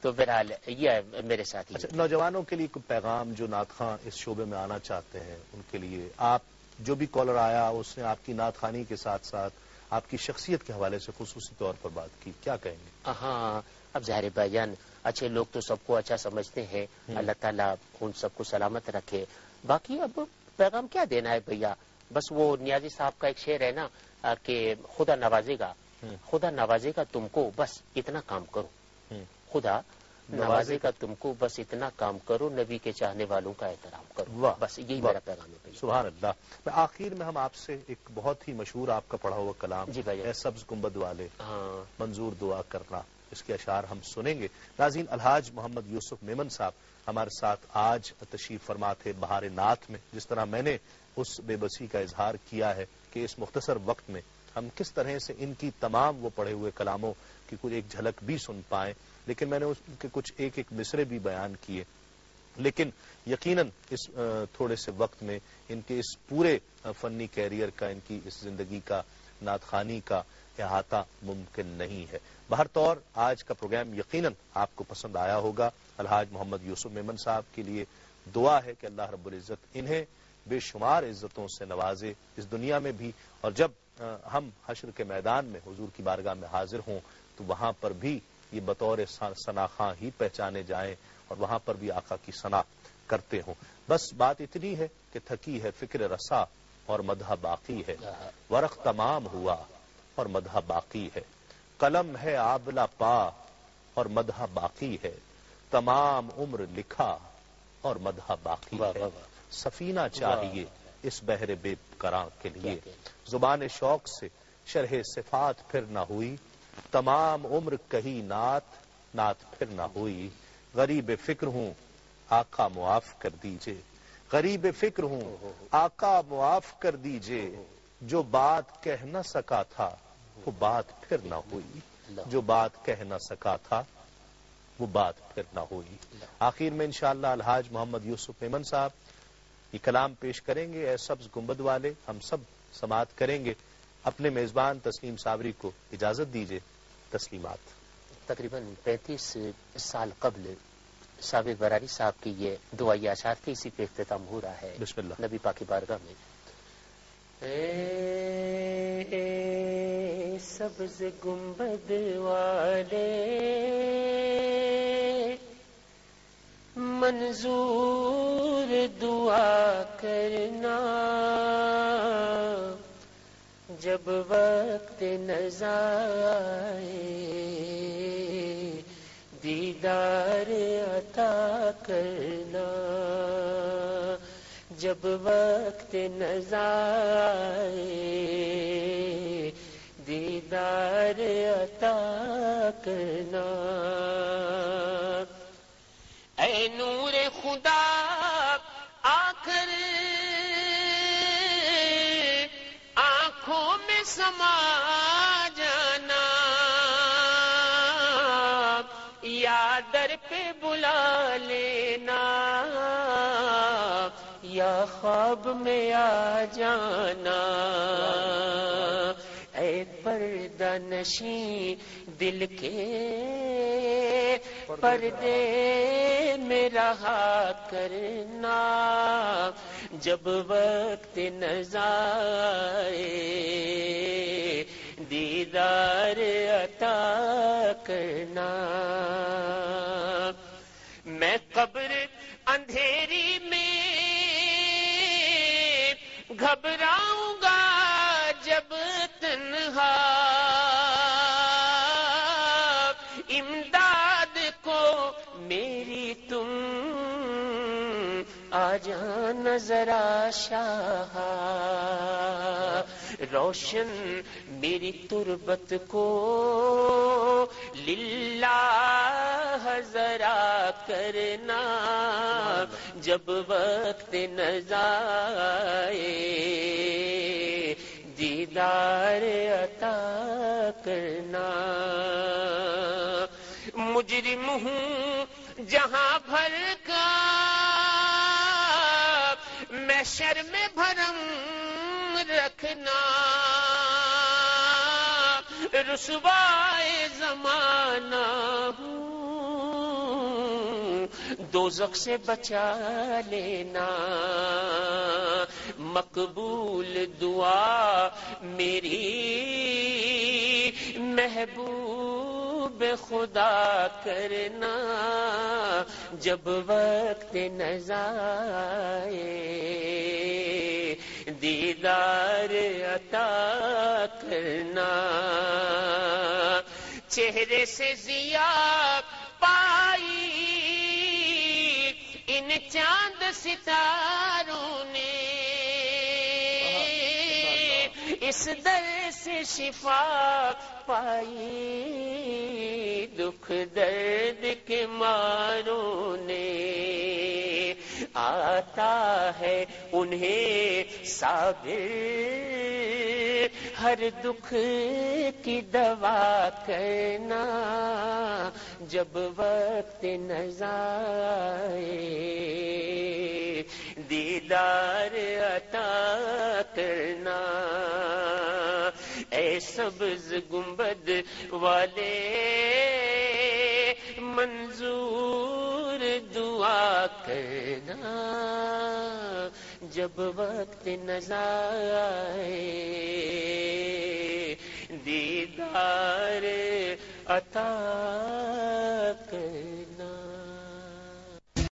تو بہرحال یہ میرے ساتھ اچھا، نوجوانوں کے لیے کوئی پیغام جو ناتخواں اس شعبے میں آنا چاہتے ہیں ان کے لیے آپ جو بھی کالر آیا اس نے آپ کی نعت خانی کے ساتھ ساتھ آپ کی شخصیت کے حوالے سے خصوصی طور پر بات کی کیا کہیں گے؟ ہاں اب ظاہر بھائی جان اچھے لوگ تو سب کو اچھا سمجھتے ہیں اللہ تعالیٰ ان سب کو سلامت رکھے۔ باقی اب پیغام کیا دینا ہے بھیا؟ بس وہ نیازی صاحب کا ایک شعر ہے نا کہ خدا نوازے گا۔ خدا نوازے گا تم کو بس اتنا کام کرو۔ خدا نوازے کا تم کو بس اتنا کام کرو نبی کے چاہنے والوں کا احترام کرو۔ بس یہی میرا پیغام ہے سبحان اللہ۔ میں آخر میں ہم آپ سے ایک بہت ہی مشہور آپ کا پڑھا ہوا کلام جی بھائی سبز گنبد والے۔ ہاں۔ منظور دعا کرنا۔ اس کے اشعار ہم سنیں گے۔ ناظرین، الحاج محمد یوسف میمن صاحب ہمارے ساتھ آج تشریف فرما تھے بہار نعت میں، جس طرح میں نے اس بے بسی کا اظہار کیا ہے کہ اس مختصر وقت میں ہم کس طرح سے ان کی تمام وہ پڑھے ہوئے کلاموں کی کچھ ایک جھلک بھی سن پائیں، لیکن میں نے اس کے کچھ ایک ایک مصرے بھی بیان کیے۔ لیکن یقیناً اس تھوڑے سے وقت میں ان کے اس پورے فنی کیریئر کا، ان کی اس زندگی کا، نعت کا احاطہ ممکن نہیں ہے۔ بہر طور آج کا پروگرام یقیناً آپ کو پسند آیا ہوگا۔ الحاج محمد یوسف میمن صاحب کے لیے دعا ہے کہ اللہ رب العزت انہیں بے شمار عزتوں سے نوازے اس دنیا میں بھی۔ اور جب ہم حشر کے میدان میں حضور کی بارگاہ میں حاضر ہوں تو وہاں پر بھی یہ بطور خاں ہی پہچانے جائیں اور وہاں پر بھی آقا کی سنا کرتے ہوں۔ بس بات اتنی ہے کہ تھکی ہے فکر رسا اور مدہ باقی ہے۔ ورق تمام ہوا اور مدہ باقی ہے۔ قلم ہے آبلا پا اور مدہ باقی ہے۔ تمام عمر لکھا اور مدہ باقی ہے۔ سفینہ چاہیے اس بحر بے کراں کے لیے۔ زبان شوق سے شرح صفات پھر نہ ہوئی۔ تمام عمر کہی نات نات پھر نہ ہوئی۔ غریب فکر ہوں آقا معاف کر دیجیے۔ غریب فکر ہوں آقا معاف کر دیجیے۔ جو بات کہہ نہ سکا تھا وہ بات پھر نہ ہوئی۔ جو بات کہہ نہ سکا تھا وہ بات پھر نہ ہوئی۔ آخر میں انشاءاللہ الحاج محمد یوسف میمن صاحب یہ کلام پیش کریں گے اے سبز گنبد والے ہم سب سماعت کریں گے۔ اپنے میزبان تسلیم صابری کو اجازت دیجیے تسلیمات۔ تقریباً پینتیس سال قبل سابق براری صاحب کی یہ دعائی اشار کے اسی پہ اختتام ہو رہا ہے۔ بسم اللہ۔ نبی پاکی بارگاہ میں۔ اے سبز گنبد والے منظور دعا کرنا جب وقت نظائے دیدار عطا کرنا۔ جب وقت نظائے دیدار عطا کرنا۔ اے نور خدا خواب میں آ جانا۔ اے پردہ نشی دل کے پردے میں رہا کرنا۔ جب وقت نظائے دیدار عطا کرنا۔ میں قبر اندھیری میں گھبراؤں گا جب تنہا امداد کو میری تم آ جان ذرا شاہ روشن میری تربت کو للہ ذرا کرنا جب وقت نظائے، دیدار عطا کرنا۔ مجرم ہوں جہاں بھر کا، میں شر میں بھرم رکھنا۔ رسوائے زمانہ دو زخ سے بچا لینا۔ مقبول دعا میری۔ محبوب خدا کرنا۔ جب وقت نظائے۔ دیدار عطا کرنا۔ چہرے سے زیا پائی۔ ان چاند ستاروں نے اس در سے شفا پائی دکھ درد کے ماروں نے آتا ہے انہیں صابر، ہر دکھ کی دوا کرنا جب وقت نظائے۔ دیدار عطا کرنا، اے سبز گنبد والے، منظور دعا کرنا جب وقت نظر آئے دیدار عطا کرنا